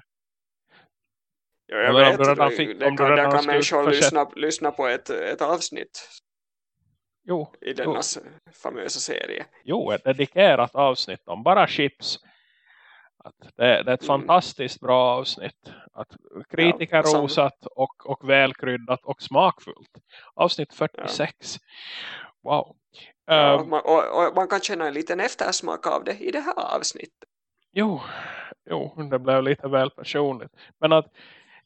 Ja, jag vet. Om du redan fick, det, om kan, där kan människor lyssna, lyssna på ett, ett avsnitt. Jo, I denna famösa serie. Jo, ett dedikerat avsnitt om bara chips. Att det, det är ett mm. fantastiskt bra avsnitt. Att kritikerrosat ja, och, och välkryddat och smakfullt. Avsnitt 46. Ja. Wow. Ja, man, och, och, man kan känna en liten eftersmak av det i det här avsnittet. Jo, jo det blev lite väl personligt. Men att,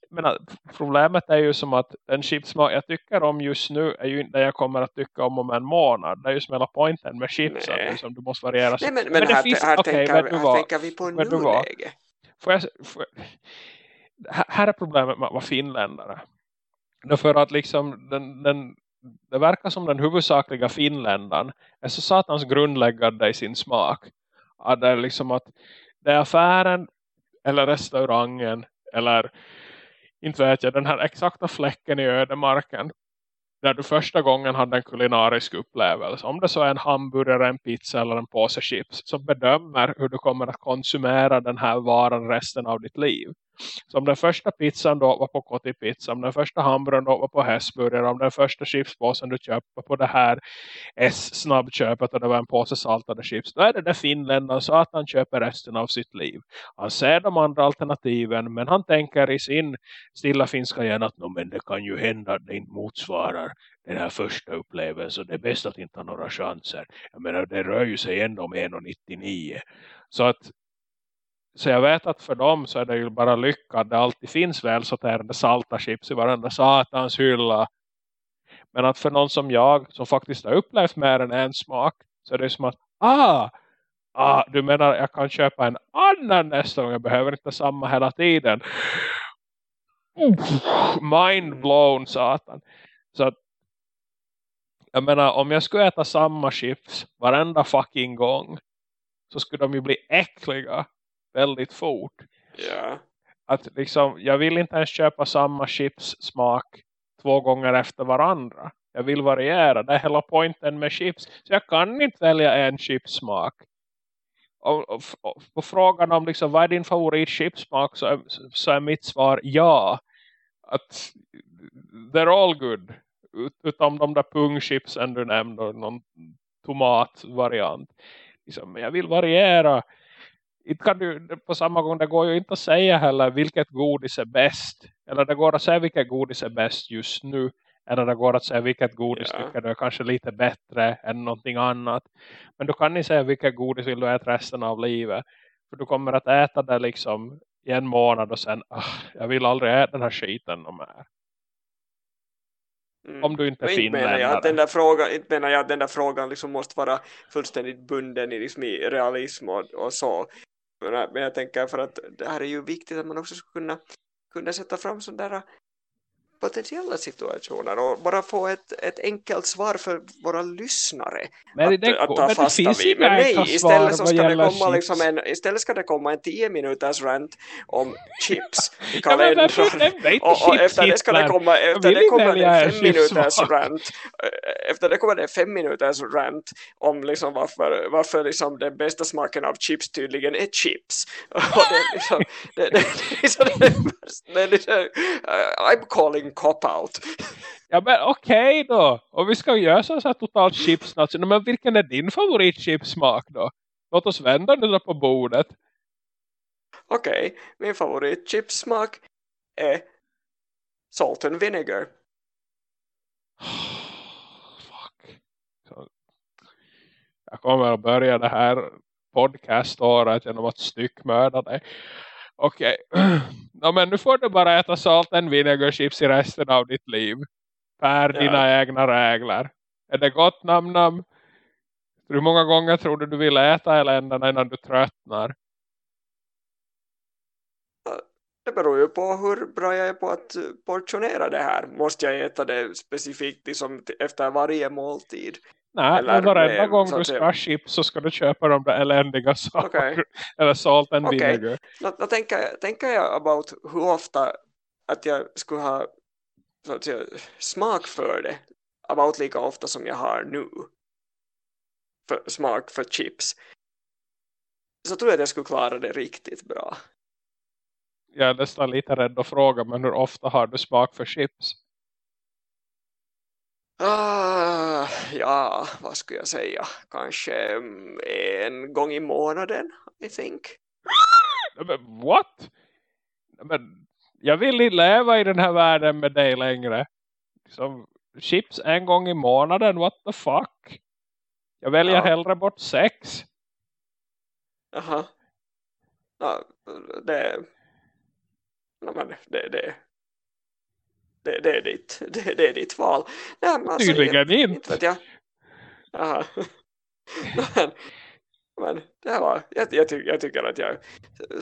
men att problemet är ju som att den chipsmak jag tycker om just nu är ju inte det jag kommer att tycka om om en månad. Det är ju som hela poängen med chips att liksom, du måste variera. Nej, men, men, men här, finns, här, okay, tänker, här vad, tänker vi på nuläge. Får jag, får, här är problemet med att vara finländare. Därför att liksom den, den det verkar som den huvudsakliga finländan är så satans grundläggande i sin smak. Att det är liksom att det är affären eller restaurangen eller inte vet jag, den här exakta fläcken i ödemarken där du första gången hade en kulinarisk upplevelse. Om det så är en hamburgare, en pizza eller en påse chips som bedömer hur du kommer att konsumera den här varan resten av ditt liv. Så om den första pizzan då var på kottipizza, om den första hamburgaren då var på hästburgare, om den första chipspåsen du köpte på det här S-snabbköpet och det var en påse saltade chips, då är det det finländaren så att han köper resten av sitt liv. Han ser de andra alternativen men han tänker i sin stilla finska hjärna att men det kan ju hända att det inte motsvarar den här första upplevelsen. Det är bäst att inte ha några chanser. Jag menar det rör ju sig ändå om 1,99. Så att så jag vet att för dem så är det ju bara lyckat. att det alltid finns välsorterade salta chips i varenda satans hylla. Men att för någon som jag som faktiskt har upplevt mer än en smak så är det som att ah, ah du menar jag kan köpa en annan nästa gång. Jag behöver inte samma hela tiden. Mind blown satan. Så att jag menar om jag skulle äta samma chips varenda fucking gång så skulle de ju bli äckliga väldigt fort. Ja. Att liksom, jag vill inte ens köpa samma chips smak två gånger efter varandra. Jag vill variera. Det är hela poängen med chips. Så jag kan inte välja en chipsmak. Och, och, och, på frågan om liksom, vad är din favorit chipsmak så är, så är mitt svar ja. Att they're all good. Ut, utom de där pungchipsen du nämnde. Någon tomatvariant. Liksom, jag vill variera inte kan du på samma gång, det går ju inte att säga heller vilket godis är bäst. Eller det går att säga vilket godis är bäst just nu. Eller det går att säga vilket godis ja. tycker du är kanske lite bättre än någonting annat. Men du kan inte säga vilket godis vill du äta resten av livet. För du kommer att äta det liksom i en månad och sen, ah, jag vill aldrig äta den här skiten om mer. Mm. Om du inte är finländare. Jag den där frågan, inte menar jag att den där frågan liksom måste vara fullständigt bunden i, liksom i realism och, och så. Men jag tänker för att det här är ju viktigt att man också ska kunna, kunna sätta fram sådana där potentiella situationer och bara få ett, ett enkelt svar för våra lyssnare Men att, det, att ta fasta det vid. Men nej, istället så ska det komma liksom en, istället ska det komma en 10 minuters rant om chips i Ja, kalendern. inte och, och efter det ska det komma, efter det kommer det en fem minuters chipsmak. rant Eh, efter det kommer det fem minuters rant om liksom varför, varför liksom den bästa smaken av chips tydligen är chips. Och det är liksom, det, det, det, liksom, det är liksom, uh, I'm calling cop-out. Ja men okej då. Och vi ska göra så här totalt chipsnazi. Men vilken är din favoritchipsmak då? Låt oss vända nu då på bordet. Okej, min favorit chipsmak är salt and vinegar. Fuck. Så, jag kommer att börja det här podcaståret genom att styckmörda dig. Okej. Ja, men nu får du bara äta salt and vinegar chips i resten av ditt liv. Per Ja. dina egna regler. Är det gott namn-namn? Hur många gånger tror du du vill äta eländerna innan du tröttnar? Det beror ju på hur bra jag är på att eh, portionera det här. Måste jag äta det specifikt liksom efter varje måltid? Nej, Eller men varenda med- gång du ska ha chips så ska du köpa de där eländiga saker. Okej. Eller salt and Okej. vinegar. Nå, nå, tänker, jag- tänker jag about hur ofta att jag skulle ha så att säga, smak för det. About lika ofta som jag har nu. För, smak för chips. Så tror jag att jag skulle klara det riktigt bra. Jag är nästan lite rädd att fråga men hur ofta har du smak för chips? Ah, ja, vad skulle jag säga? Kanske mm, en gång i månaden, I think. Men what? Men jag vill inte leva i den här världen med dig längre. Som chips en gång i månaden, what the fuck? Jag väljer Ja. hellre bort sex. Jaha. Ja, det... Ja, men det, det, det, det, är ditt, det, det är ditt val. Nej, men alltså, Tydligen inte. inte. Vet jag. Men, men det var, jag, jag, tycker, jag tycker att jag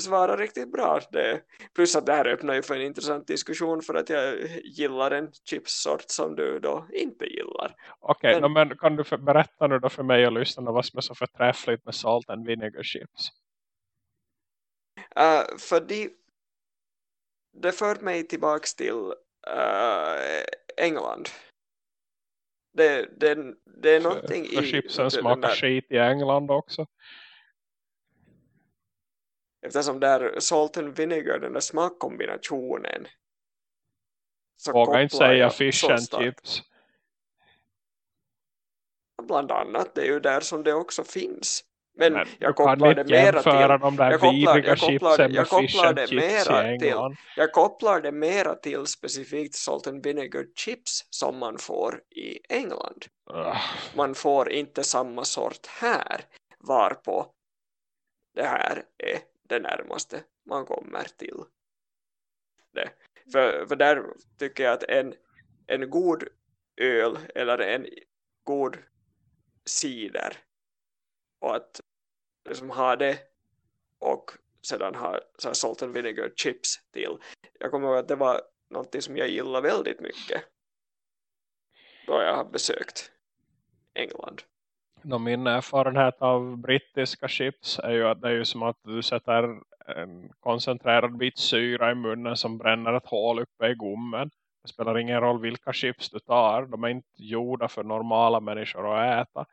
svarar riktigt bra. Det, plus att det här öppnar ju för en intressant diskussion för att jag gillar en chipssort som du då inte gillar. Okej, Men- nå, men kan du för, berätta nu då för mig och lyssnarna vad som är så förträffligt med salt and vinegar chips? Uh, för de, det för mig tillbaks till uh, England. Det, det, det är någonting För i... chipsen smakar där- skit i England också. Eftersom där salt and vinegar, den där smakkombinationen. Så Våga inte säga fish and chips. Bland annat, det är ju där som det också finns. Men, Men jag inte mera till jag vidriga jag med jag i mera till-. Jag kopplar det mera till specifikt salt and vinegar chips som man får i England. Ugh. Man får inte samma sort här varpå det här är det närmaste man kommer till det. För, för där tycker jag att en, en god öl eller en god cider och att liksom ha det och sedan ha så här salt and vinegar chips till. Jag kommer ihåg att det var någonting som jag gillade väldigt mycket då jag har besökt England. No, min erfarenhet av brittiska chips är ju att det är ju som att du sätter en koncentrerad bit syra i munnen som bränner ett hål uppe i gommen. Det spelar ingen roll vilka chips du tar. De är inte gjorda för normala människor att äta.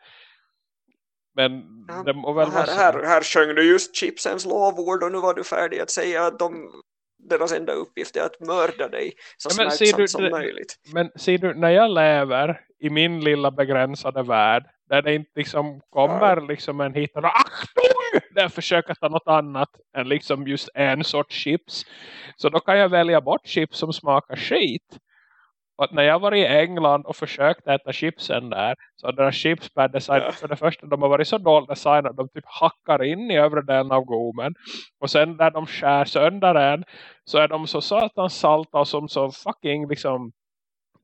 Men Ja, det må väl här, så. här, här sjöng du just chipsens lovord och nu var du färdig att säga att de, deras enda uppgift är att mörda dig så Ja, smärtsamt du, som det- möjligt. Men ser du, när jag lever i min lilla begränsade värld där det inte liksom kommer liksom en hit och Achtung! Där jag försöker ta något annat än liksom just en sorts chips. Så då kan jag välja bort chips som smakar skit. Att när jag var i England och försökt äta chipsen där så deras chips per design, Ja. för det första de har varit så dåligt designade att de typ hackar in i övre delen av gommen. Och sen när de skär sönder en så är de så satans salta och som så fucking liksom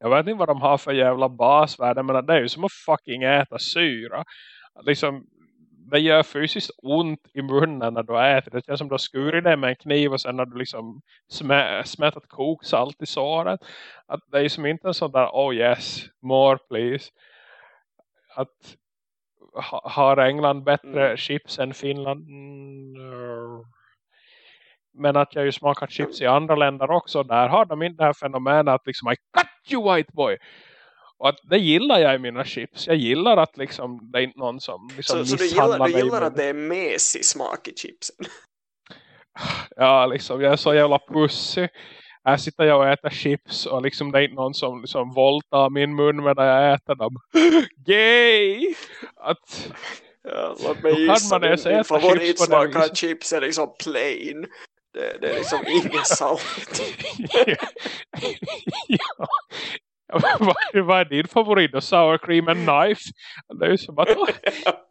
jag vet inte vad de har för jävla basvärde men det är ju som att fucking äta syra. Liksom det gör fysiskt ont i munnen när du äter. Det känns som du har skurit dig med en kniv och sen har du liksom smä, smättat koksalt i såret. Att det är som inte en sån där, oh yes, more please. Att ha, har England bättre Mm. chips än Finland? Mm, no. Men att jag ju smakat chips i andra länder också. Där har de inte det här fenomenet att liksom I cut you white boy. Och att det gillar jag i mina chips. Jag gillar att liksom det är inte någon som liksom Så, så du gillar, du gillar att det är mesig smak i chipsen? Ja, liksom jag är så jävla pussy. Här sitter jag och äter chips och liksom det är inte någon som liksom våldtar min mun medan jag äter dem. Gay! Att, Ja, låt mig gissa, man det favoritsmak av chips är liksom plain. Det, det är liksom inget salt. ja. vad, är- din favorit då? Sour cream and knife? Det är ju som att "Åh,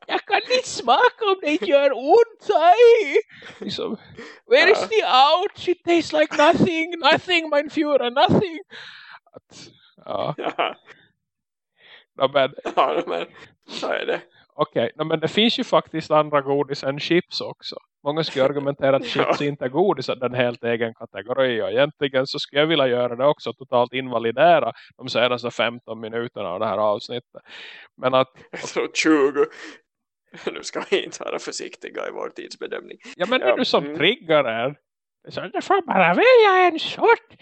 jag kan inte smaka om det gör ont. Aj! Liksom, where is Ja. the ouch? It tastes like nothing. Nothing, mein Führer, nothing. Att, ja, ja, no, men ja, men så är det. Okej, no, men det finns ju faktiskt andra godis än chips också. Många skulle argumentera att chips inte är godis, att det är en helt egen kategori. Och egentligen så skulle jag vilja göra det också, totalt invalidera de senaste 15 minuterna av det här avsnittet. Men att, tror 20. Nu ska vi inte vara försiktiga i vår tidsbedömning. ja men det är Ja, du som mm. triggar är. Så du får bara välja en sort.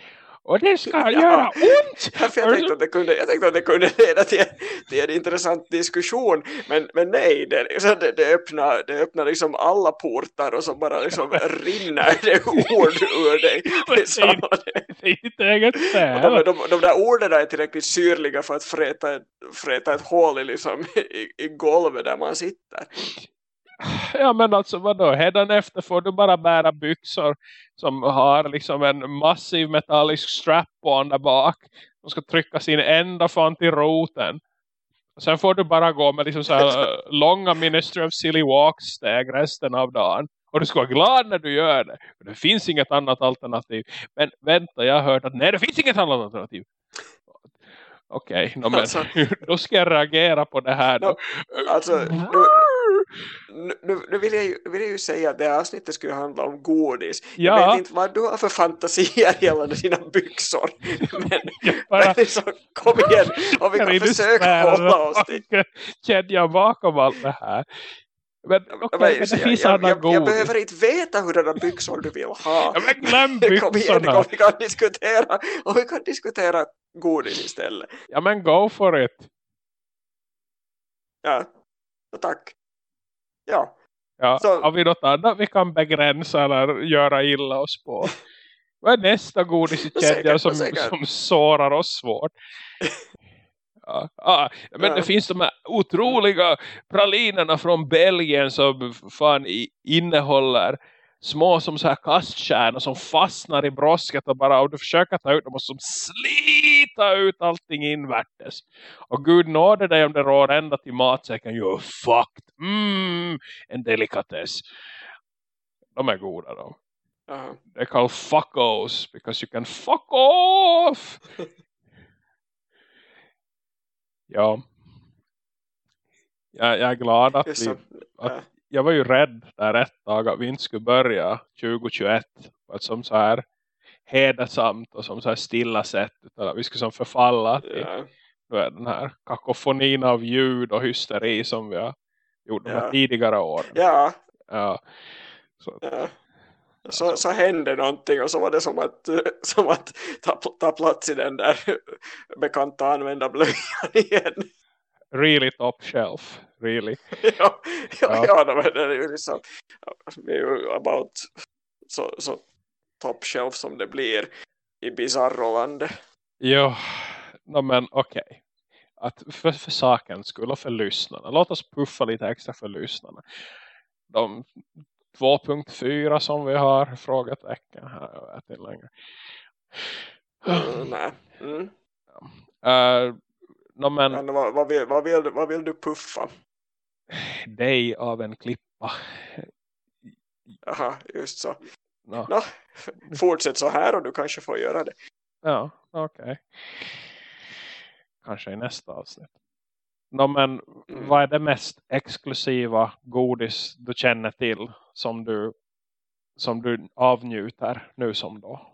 Och det ska Ja. göra ont. Ja, jag, tänkte att det kunde, jag tänkte att det kunde leda till, till en intressant diskussion men, men nej, det, liksom, det, det, öppnar, det öppnar liksom alla portar och så bara liksom rinner det ord ur dig. Det är samma det. Är ditt eget de, de, de där orden är tillräckligt syrliga för att fräta fräta ett hål i, liksom, i, i golvet där man sitter. Ja men alltså vadå? Hädanefter får du bara bära byxor som har liksom en massiv metallisk strap-on där bak. Som ska tryckas in ända fan till roten. Och sen får du bara gå med liksom så här eh, långa Ministry of Silly Walks-steg resten av dagen. Och du ska vara glad när du gör det. För det finns inget annat alternativ. Men vänta, jag har hört att nej det finns inget annat alternativ. Okej, no, men Alltså- då ska jag reagera på det här då. No, Alltså, nu, nu, nu, vill, jag ju, vill jag ju säga att det här avsnittet skulle handla om godis. Ja. Jag vet inte vad du har för fantasier gällande dina byxor. Men, Jag bara- men liksom, kom igen, om vi kan försöka hålla oss till... Kedjan bakom allt det här. Men okej, Men, men det jag, finns jag, jag, jag behöver inte veta hurdana byxor du vill ha. Ja, men glöm Kom igen, byxorna. kom, vi kan diskutera, och vi kan diskutera godis istället. Ja men go for it. Ja, tack. Ja, Ja, Så- har vi något annat vi kan begränsa eller göra illa oss på? Vad är nästa godis i kedjan som, säkert. som sårar oss svårt? Ja, ja, men Ja. det finns de här otroliga pralinerna från Belgien som fan innehåller små som så här kastkärnor som fastnar i brosket och bara om du försöker ta ut dem måste de slita ut allting invärtes. Och Gud nåde dig om det rår ända till matsäcken. You're fucked. Mm, en delikatess. De är goda då. aha. Det kallas fuckos because you can fuck off. ja. Jag, jag är glad att vi att- Ja. jag var ju rädd där ett tag att vi inte skulle börja 2021 på ett som så här hedersamt och som så här stilla sätt utan vi skulle som förfalla till vet, den här kakofonin av ljud och hysteri som vi har gjort de här Ja. tidigare åren. ja, Ja. Så, Ja. Så, så hände någonting och så var det som att, som att ta, ta plats i den där bekanta använda blöjan igen. really top shelf. Really. ja, ja, Ja. ja. men det är ju liksom det är ju about så, så top shelf som det blir i Bizarroland. Jo, no, men okej. Att för, för sakens skull och för lyssnarna. Låt oss puffa lite extra för lyssnarna. De 2.4 som vi har frågetecken här. Jag vet inte längre. Mm, nej. Mm. Uh, no, men Men vad, vad, vill, vad, vill, du- vad vill du puffa? dig av en klippa. Jaha, just så. No. Nå, fortsätt så här och du kanske får göra det. Ja, okej. Kanske i nästa avsnitt. No, men Mm. vad är det mest exklusiva godis du känner till som du, som du avnjuter nu som då?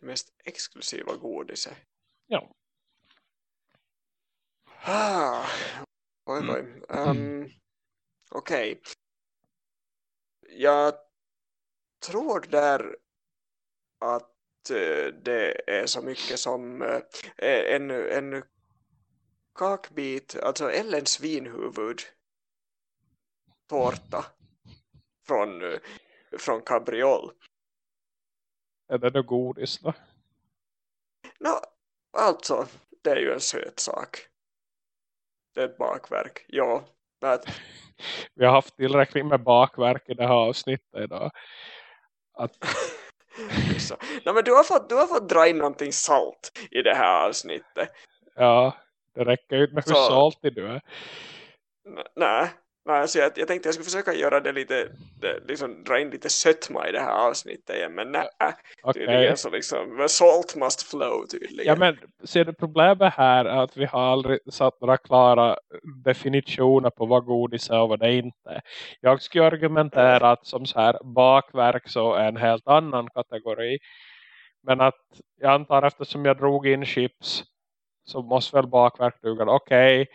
Det mest exklusiva godiset. Ja. Ah, oj, oj. Um, Okej. Jag tror där att eh, det är så mycket som eh, en, en kakbit, alltså Ellen svinhuvud tårta från, eh, från Cabriol. Är det då godis då? Nå, alltså, det är ju en söt sak. Det är ett bakverk, ja. Att, Vi har haft tillräckligt med bakverk i det här avsnittet idag. Att. Nej, men du har, fått, du har fått dra in någonting salt i det här avsnittet. ja, det räcker ju inte med hur Så- saltig du är. Nej, nej så jag, jag tänkte jag skulle försöka göra det lite, det, liksom dra in lite sötma i det här avsnittet igen. Men nej, tydligen så liksom, salt must flow tydligen. Ja men ser du problemet här är att vi har aldrig satt några klara definitioner på vad godis är och vad det inte är. Jag skulle argumentera att som så här bakverk så är en helt annan kategori. Men att jag antar eftersom jag drog in chips så måste väl bakverk duga. Okej,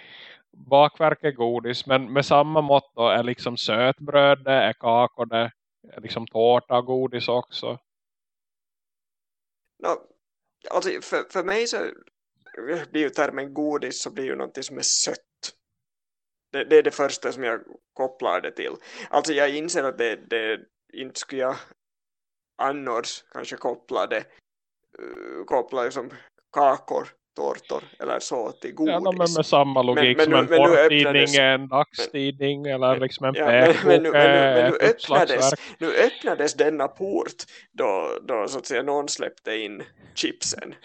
bakverk är godis men med samma mått då är liksom sötbröd, det är kakor, det är liksom tårta och godis också. No, alltså för, för mig så blir ju termen godis så blir ju någonting som är sött. Det, det är det första som jag kopplar det till. Alltså jag inser att det, det inte skulle jag annars kanske koppla det eh, koppla liksom kakor, tårtor eller så till godis. Ja, men med samma logik men som nu- en men porrtidning, en dagstidning eller liksom en Ja, men- men nu- men nu- men öppnades-. Nu öppnades denna port då, då så att säga någon släppte in chipsen.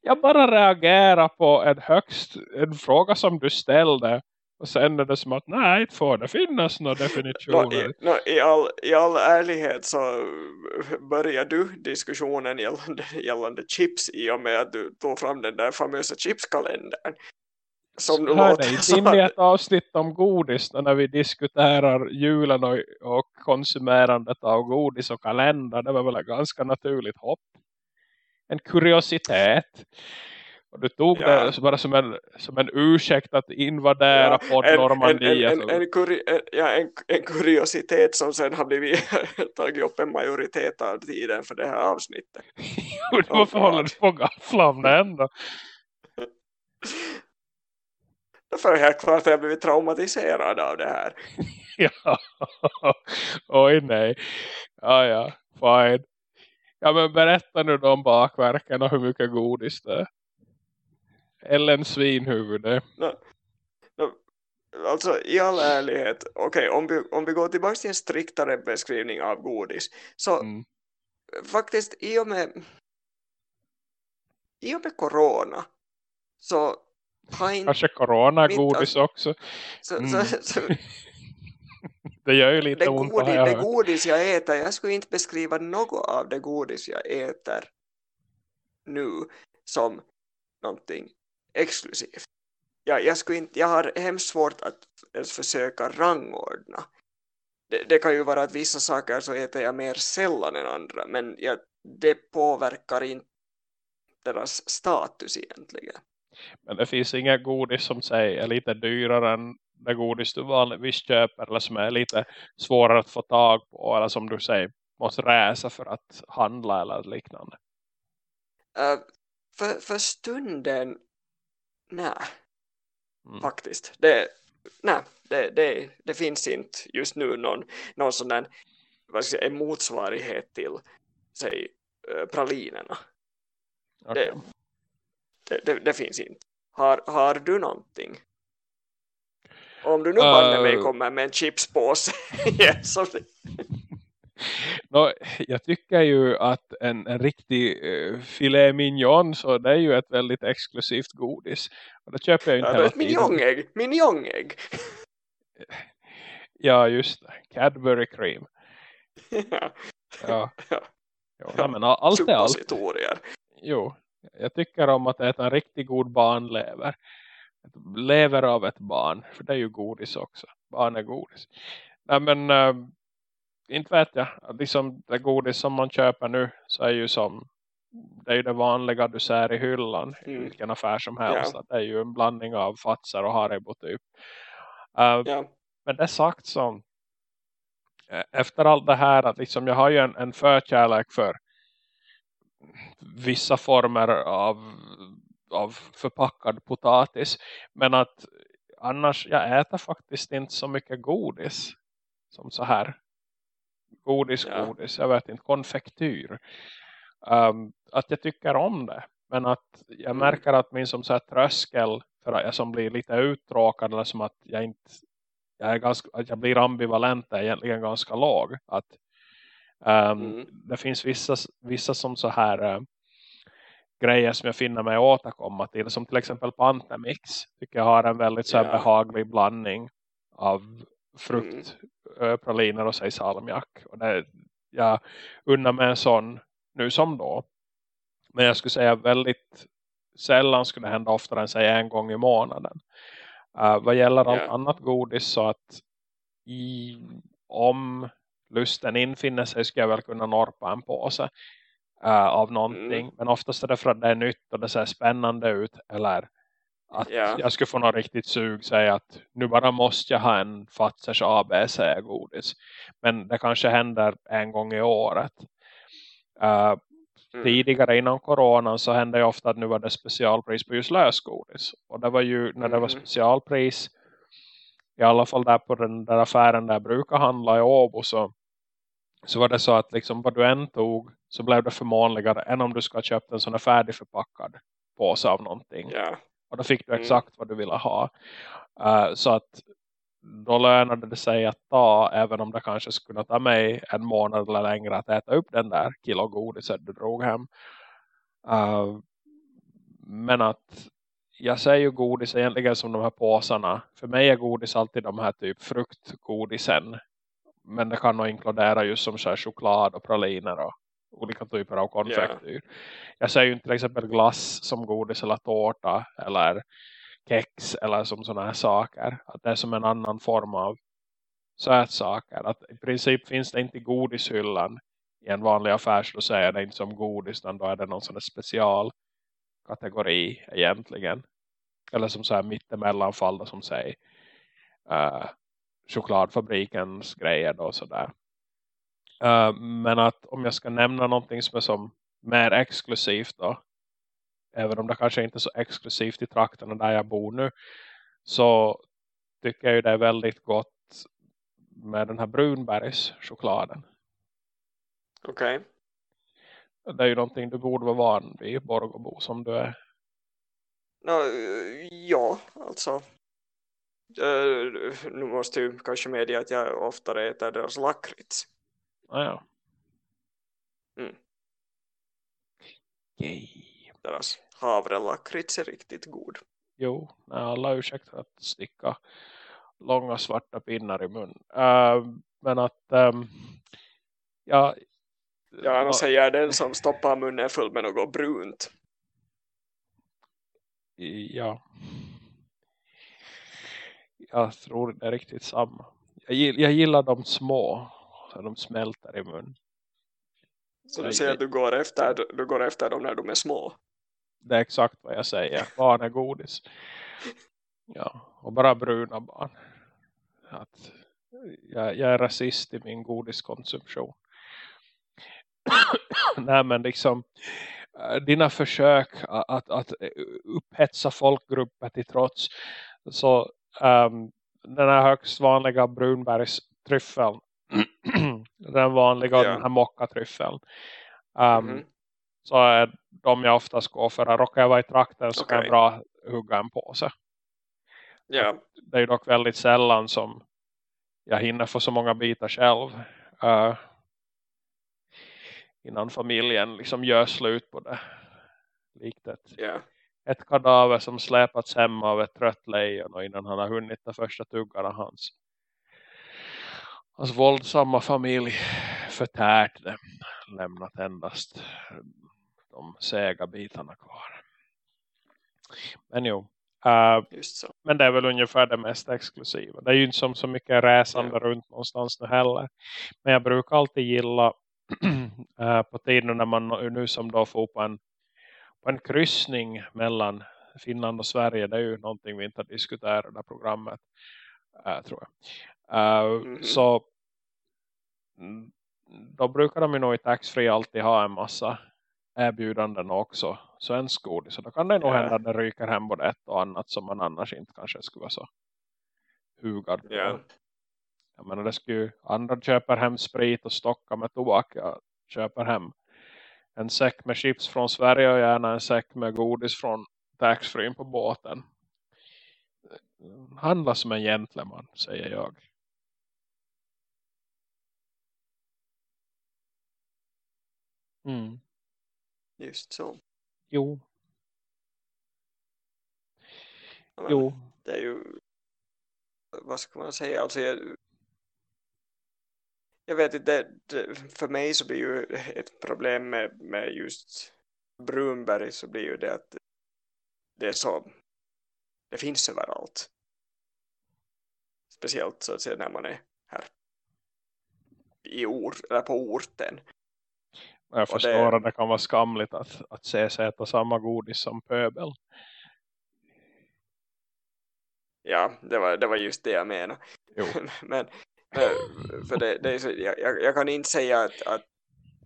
Jag bara reagerar på en högst en fråga som du ställde och sen är det som att nej, får det finnas några Nå, definitioner. i, nå, i, all, I all ärlighet så börjar du diskussionen gällande, gällande chips i och med att du tog fram den där famösa chipskalendern. Som Hör låter dig i att- ett avsnitt om godis när vi diskuterar julen och, och konsumerandet av godis och kalender. Det var väl ett ganska naturligt hopp. En kuriositet. Du tog Ja. det bara som en, som en ursäkt att invadera Ja, en, Normandie. en, en, en, kuri, en, ja, en, en kuriositet som sen har blivit tagit upp en majoritet av tiden för det här avsnittet. Varför Oh, håller du på att gaffla om det ändå? Det helt klart att jag har blivit traumatiserad av det här. Ja. Oj nej. Ja ja, fine. Ja men berätta nu då om bakverken och hur mycket godis det är. Ellen svinhuvud det. Alltså i all ärlighet, okej om, vi, om vi går tillbaka till en striktare beskrivning av godis. Så Mm. faktiskt i och med i och med corona så har inte Kanske corona Mitt- godis också. så, Mm. så, så, Det gör ju lite det, ont godis, det godis jag äter, jag skulle inte beskriva något av det godis jag äter nu som någonting exklusivt. Jag, jag, skulle inte, jag har hemskt svårt att ens försöka rangordna. Det, det kan ju vara att vissa saker så äter jag mer sällan än andra, men jag, det påverkar inte deras status egentligen. Men det finns inga godis som säger är lite dyrare än det godis du vanligtvis köper. Eller som är lite svårare att få tag på. Eller som du säger måste resa för att handla eller liknande. Uh, för, för stunden, nej. Mm. faktiskt. Det, nej, det, det, det finns inte just nu någon, någon sån där, vad ska jag säga, en motsvarighet till säg, eh, pralinerna. Okej. Det, det, det finns inte. Har, har du någonting? Om du nu banne mig Eh. kommer med en chipspåse igen, Nå, jag tycker ju att en, en riktig uh, filet mignon så det är ju ett väldigt exklusivt godis. Och det köper jag inte ja, hela tiden. mignongägg, mignongägg. Ja, just det. Cadbury cream. ja, Ja. Ja. Nej, men allt är allt. Jo. Jag tycker om att äta en riktigt god barnlever. Lever av ett barn. För det är ju godis också. Barn är godis. Nej men äh, inte vet jag. Liksom det godis som man köper nu så är ju som det är ju det vanliga du ser i hyllan mm. i vilken affär som helst. Yeah. Det är ju en blandning av Fatser och Haribo typ. Uh, yeah. Men det sagt som eh, efter allt det här att liksom jag har ju en, en förkärlek för vissa former av, av förpackad potatis. Men att annars, jag äter faktiskt inte så mycket godis som så här. Godis, ja. godis, jag vet inte, konfektyr. Um, att jag tycker om det. Men att jag mm. märker att min som så här tröskel för att jag som blir lite uttråkad eller som att jag inte jag, är ganska, att jag blir ambivalent är egentligen ganska låg. Att um, mm. det finns vissa, vissa som så här uh, grejer som jag finner mig återkomma till. Som till exempel Pantemix. Tycker jag har en väldigt så yeah. behaglig blandning av frukt, mm. Praliner och säg salmiak. Och det, jag unnar mig en sån nu som då. Men jag skulle säga väldigt sällan skulle det hända oftare än säga en gång i månaden. Uh, vad gäller allt yeah. annat godis så att i, om lusten infinner sig ska jag väl kunna norpa en påse uh, av någonting. Mm. Men oftast är det för att det är nytt och det ser spännande ut. Eller att yeah. jag skulle få något riktigt sug säga att nu bara måste jag ha en Fatsers ABC-godis. Men det kanske händer en gång i året. Uh, mm. Tidigare innan coronan så hände det ofta att nu var det specialpris på just lösgodis. Och det var ju när det var mm. specialpris i alla fall där på den där affären där jag brukar handla i Åbo så, så var det så att liksom vad du än tog så blev det förmånligare än om du ska ha köpt en sån här färdigförpackad påse av någonting. Yeah. Och då fick du mm. exakt mm. vad du ville ha. Uh, så att då lönade det sig att ta även om det kanske skulle ta mig en månad eller längre att äta upp den där kilo godiset du drog hem. Uh, men att jag säger ju godis egentligen som de här påsarna. För mig är godis alltid de här typ fruktgodisen. Men det kan nog inkludera just som så choklad och praliner och olika typer av konfektyr. Yeah. Jag säger ju inte till exempel glass som godis eller tårta eller kex eller som sådana här saker. Att det är som en annan form av sötsaker. Att i princip finns det inte godishyllan i en vanlig affär så säger det inte som godis utan då är det någon sån här specialkategori egentligen. Eller som så här mittemellanfall då, som säger uh, chokladfabrikens grejer då sådär. Uh, men att om jag ska nämna någonting som är som mer exklusivt då även om det kanske inte är så exklusivt i trakterna där jag bor nu så tycker jag ju det är väldigt gott med den här brunbergschokladen. Okej. Okay. Det är ju någonting du borde vara van vid, Borgobo, som du är. No, ja, alltså. Uh, nu måste jag kanske medge att jag oftare äter deras lakrits. Ah, ja. Mm. Okay deras havrelakrits är riktigt god. Jo, alla ursäkter att sticka långa svarta pinnar i mun. Uh, men att um, ja, ja, annars säger den som stoppar munnen full med något brunt. Ja. Jag tror det är riktigt samma. Jag, jag gillar de små. Så de smälter i mun. Så du säger att du går, efter, du går efter dem när de är små? Det är exakt vad jag säger. Barn är godis. Ja, och bara bruna barn. Att jag, jag är rasist i min godiskonsumtion. Nej men liksom eh, dina försök att, att, att upphetsa folkgrupper till trots så um, den här högst vanliga brunbergstryffeln den vanliga yeah. den här mockatryffeln um, mm -hmm så är de jag oftast går för. Råkar jag vara i trakten så okay. kan jag bra hugga en påse. Yeah. Det är dock väldigt sällan som jag hinner få så många bitar själv. Uh, innan familjen liksom gör slut på det. Likt ett, yeah. ett kadaver som släpats hemma av ett trött lejon och innan han har hunnit den första tuggarna hans hans våldsamma familj förtärt det. Lämnat endast de sega bitarna kvar. Men jo. Uh, så. men det är väl ungefär det mest exklusiva. Det är ju inte som så mycket resande Ja. runt någonstans nu heller. Men jag brukar alltid gilla uh, på tiden när man nu som då får på en, på en kryssning mellan Finland och Sverige. Det är ju någonting vi inte har diskuterat i det här programmet. Uh, tror jag. Uh, Mhm. Så mm, då brukar de ju nog i taxfree alltid ha en massa erbjudanden också. Svensk godis. Så då kan det nog hända att det ryker hem både ett och annat som man annars inte kanske skulle vara så hugad på. Ja. Jag menar det skulle ju, andra köper hem sprit och stockar med tobak. Jag köper hem en säck med chips från Sverige och gärna en säck med godis från taxfree på båten. Handla som en gentleman, säger jag. Mm. Just så. Jo, men jo. Det är ju, vad ska man säga, alltså jag, jag vet inte, det, för mig så blir ju ett problem med, med just Brunberg så blir ju det att det är så, det finns överallt. Speciellt så att säga när man är här i ort, eller på orten. Jag förstår det- att det kan vara skamligt att, att se sig äta samma godis som pöbel. Ja, det var, det var just det jag menade. Men, men för det, det är så, jag, jag kan inte säga att, att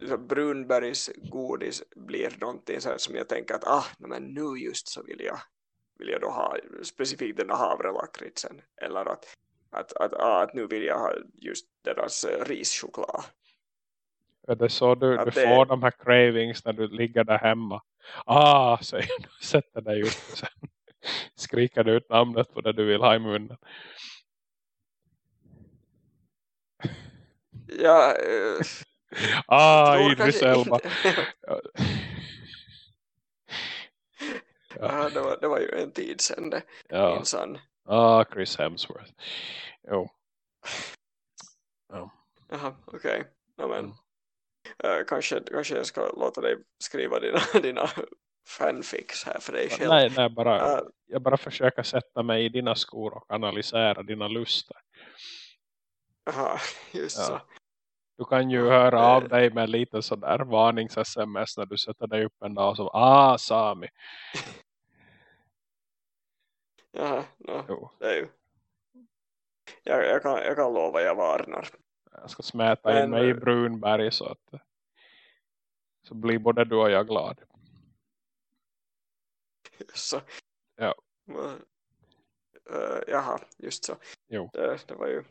så Brunbergs godis blir någonting så som jag tänker att ah, men nu just så vill jag, vill jag då ha specifikt den här havrelakritsen eller att, att, att, ah, att nu vill jag ha just deras eh, rischoklad. Är det så du, Att du det- får de här cravings när du ligger där hemma? Ah, säger du. Sätter dig upp och sen skriker du ut namnet på det du vill ha i munnen. Ja, eh, Ah, Idris Elba. Ja. ja, det, var, det var ju en tid sedan det, Ja. minsann. Ah, Chris Hemsworth. Jo. Ja. Jaha, okej. Ja, men, Eh, kanske, kanske jag ska låta dig skriva dina, dina fanfics här för dig själv. Nej, nej bara, Eh, jag bara försöker sätta mig i dina skor och analysera dina luster. Jaha, just Ja. så. Du kan ju höra av Eh. dig med lite sådär varnings-sms när du sätter dig upp en dag och så, ah, Sami. Jaha, no, Jo, det är ju... Jag, jag, kan, jag kan lova, jag varnar. Jag ska smäta in Men, mig i eh, Brunberg så att så blir både du och jag glad. Så, Ja. Men, eh, jaha, just så. Jo. Det, det var ju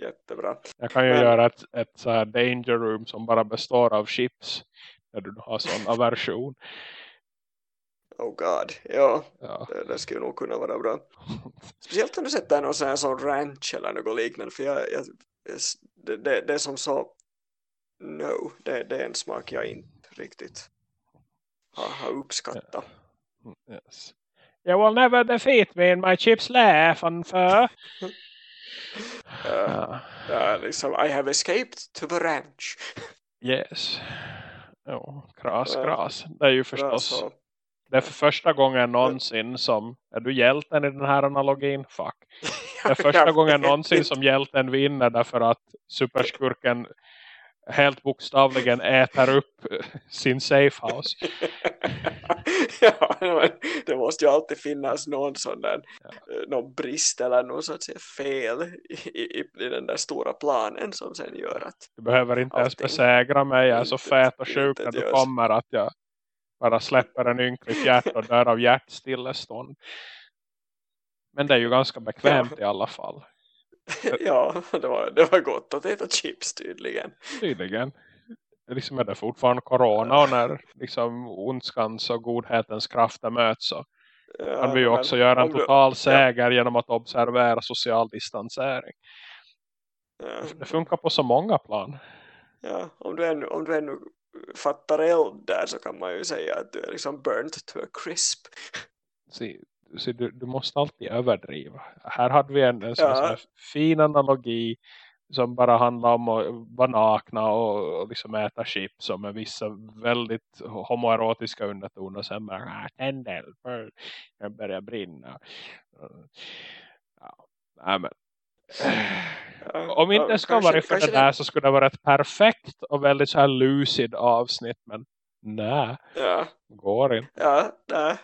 jättebra. Jag kan ju Men- göra ett, ett så här danger room som bara består av chips. När du har sån aversion. Oh god, ja, Ja. det, det skulle nog kunna vara bra. Speciellt om du sätter någon sån här sån ranch eller något liknande. För jag, jag, det, det, det som så... No, det, det är en smak jag inte riktigt har, har uppskattat. Yes. You will never defeat me in my chips laugh and fur. Uh, uh, liksom, I have escaped to the ranch. Yes. Jo, kras, Ja. kras. Det är ju förstås. så. Det är för första gången någonsin som... Är du hjälten i den här analogin? Fuck. Det är första gången någonsin som hjälten vinner därför att superskurken helt bokstavligen äter upp sin safehouse. ja, men det måste ju alltid finnas någon sån där, eh, någon brist eller någon så att säga fel i, i, i den där stora planen som sen gör att Du behöver inte ens besegra mig. Jag är så fet och sjuk när du kommer att jag bara släpper en ynklig hjärt och dör av hjärtstillestånd. Men det är ju ganska bekvämt i alla fall. ja, det var, det var gott att äta chips tydligen. Tydligen. Liksom är det fortfarande corona och när liksom ondskans och godhetens krafter möts så Ja, kan vi ju också göra en om du- total seger genom att observera social distansering. Ja, Det funkar på så många plan. ja, om, du ännu, om du ännu fattar eld där så kan man ju säga att du är liksom burnt to a crisp. Se, se, du, du måste alltid överdriva. Här hade vi en, en sån Ja. här fin analogi som bara handlar om att vara nakna och, och liksom äta chips och med vissa väldigt homoerotiska undertoner sen bara ah, tändel för jag börjar brinna ja, nej men om inte det ska kanske, vara för det där så skulle det vara ett perfekt och väldigt så här lucid avsnitt men nej, ja. går inte ja, nej.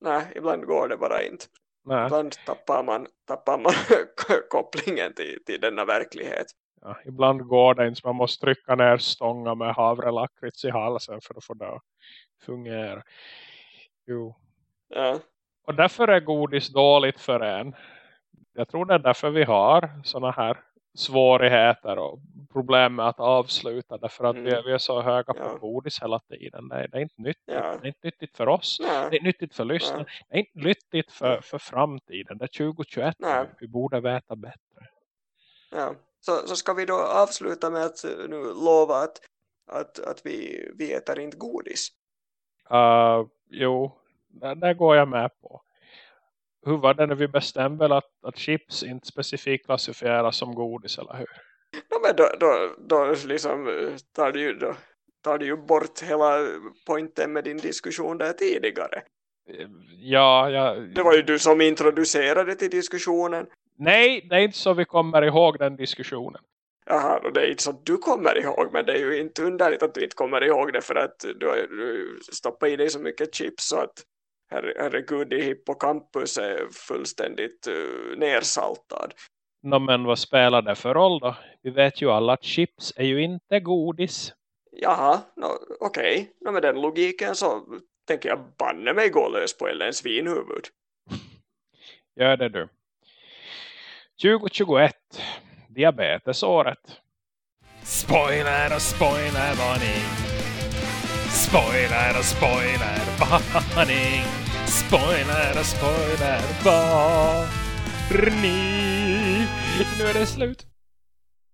nej, ibland går det bara inte Nej. Ibland tappar man, tappar man kopplingen till, till denna verklighet. Ja, ibland går det inte så man måste trycka ner stånga med havrelakrits i halsen för att få det att fungera. Jo. Ja. Och därför är godis dåligt för en. Jag tror det är därför vi har såna här svårigheter och problem med att avsluta därför att mm. vi, vi, är, så höga ja. på godis hela tiden. Det det är inte nyttigt. Ja. Det är inte nyttigt för oss. Nej. Det är nyttigt för lyssnarna. Det är inte nyttigt för, för framtiden. Det är 2021. Nej. Vi borde veta bättre. Ja. Så, så ska vi då avsluta med att nu lova att, att, att vi, vi äter inte godis? Uh, jo, det, det går jag med på hur var det när vi bestämde att, att chips inte specifikt klassifieras som godis, eller hur? Ja, men då, då, då liksom eh, tar du, ju, då, tar du ju bort hela poängen med din diskussion där tidigare. Ja, ja. Det var ju du som introducerade till diskussionen. Nej, det är inte så vi kommer ihåg den diskussionen. Jaha, och det är inte så du kommer ihåg, men det är ju inte underligt att du inte kommer ihåg det för att du, du stoppar i dig så mycket chips så att her, herregud i hippocampus är fullständigt uh, nersaltad. No, men vad spelar det för roll då? Vi vet ju alla att chips är ju inte godis. Jaha, no, okej. Okay. No, med den logiken så tänker jag banne mig gå lös på Ellens svinhuvud. Gör det du. 2021. Diabetesåret. Spoiler och spoiler varning. Spoiler och spoiler varning. Spoiler spoiler. spoiler varning. Nu är det slut.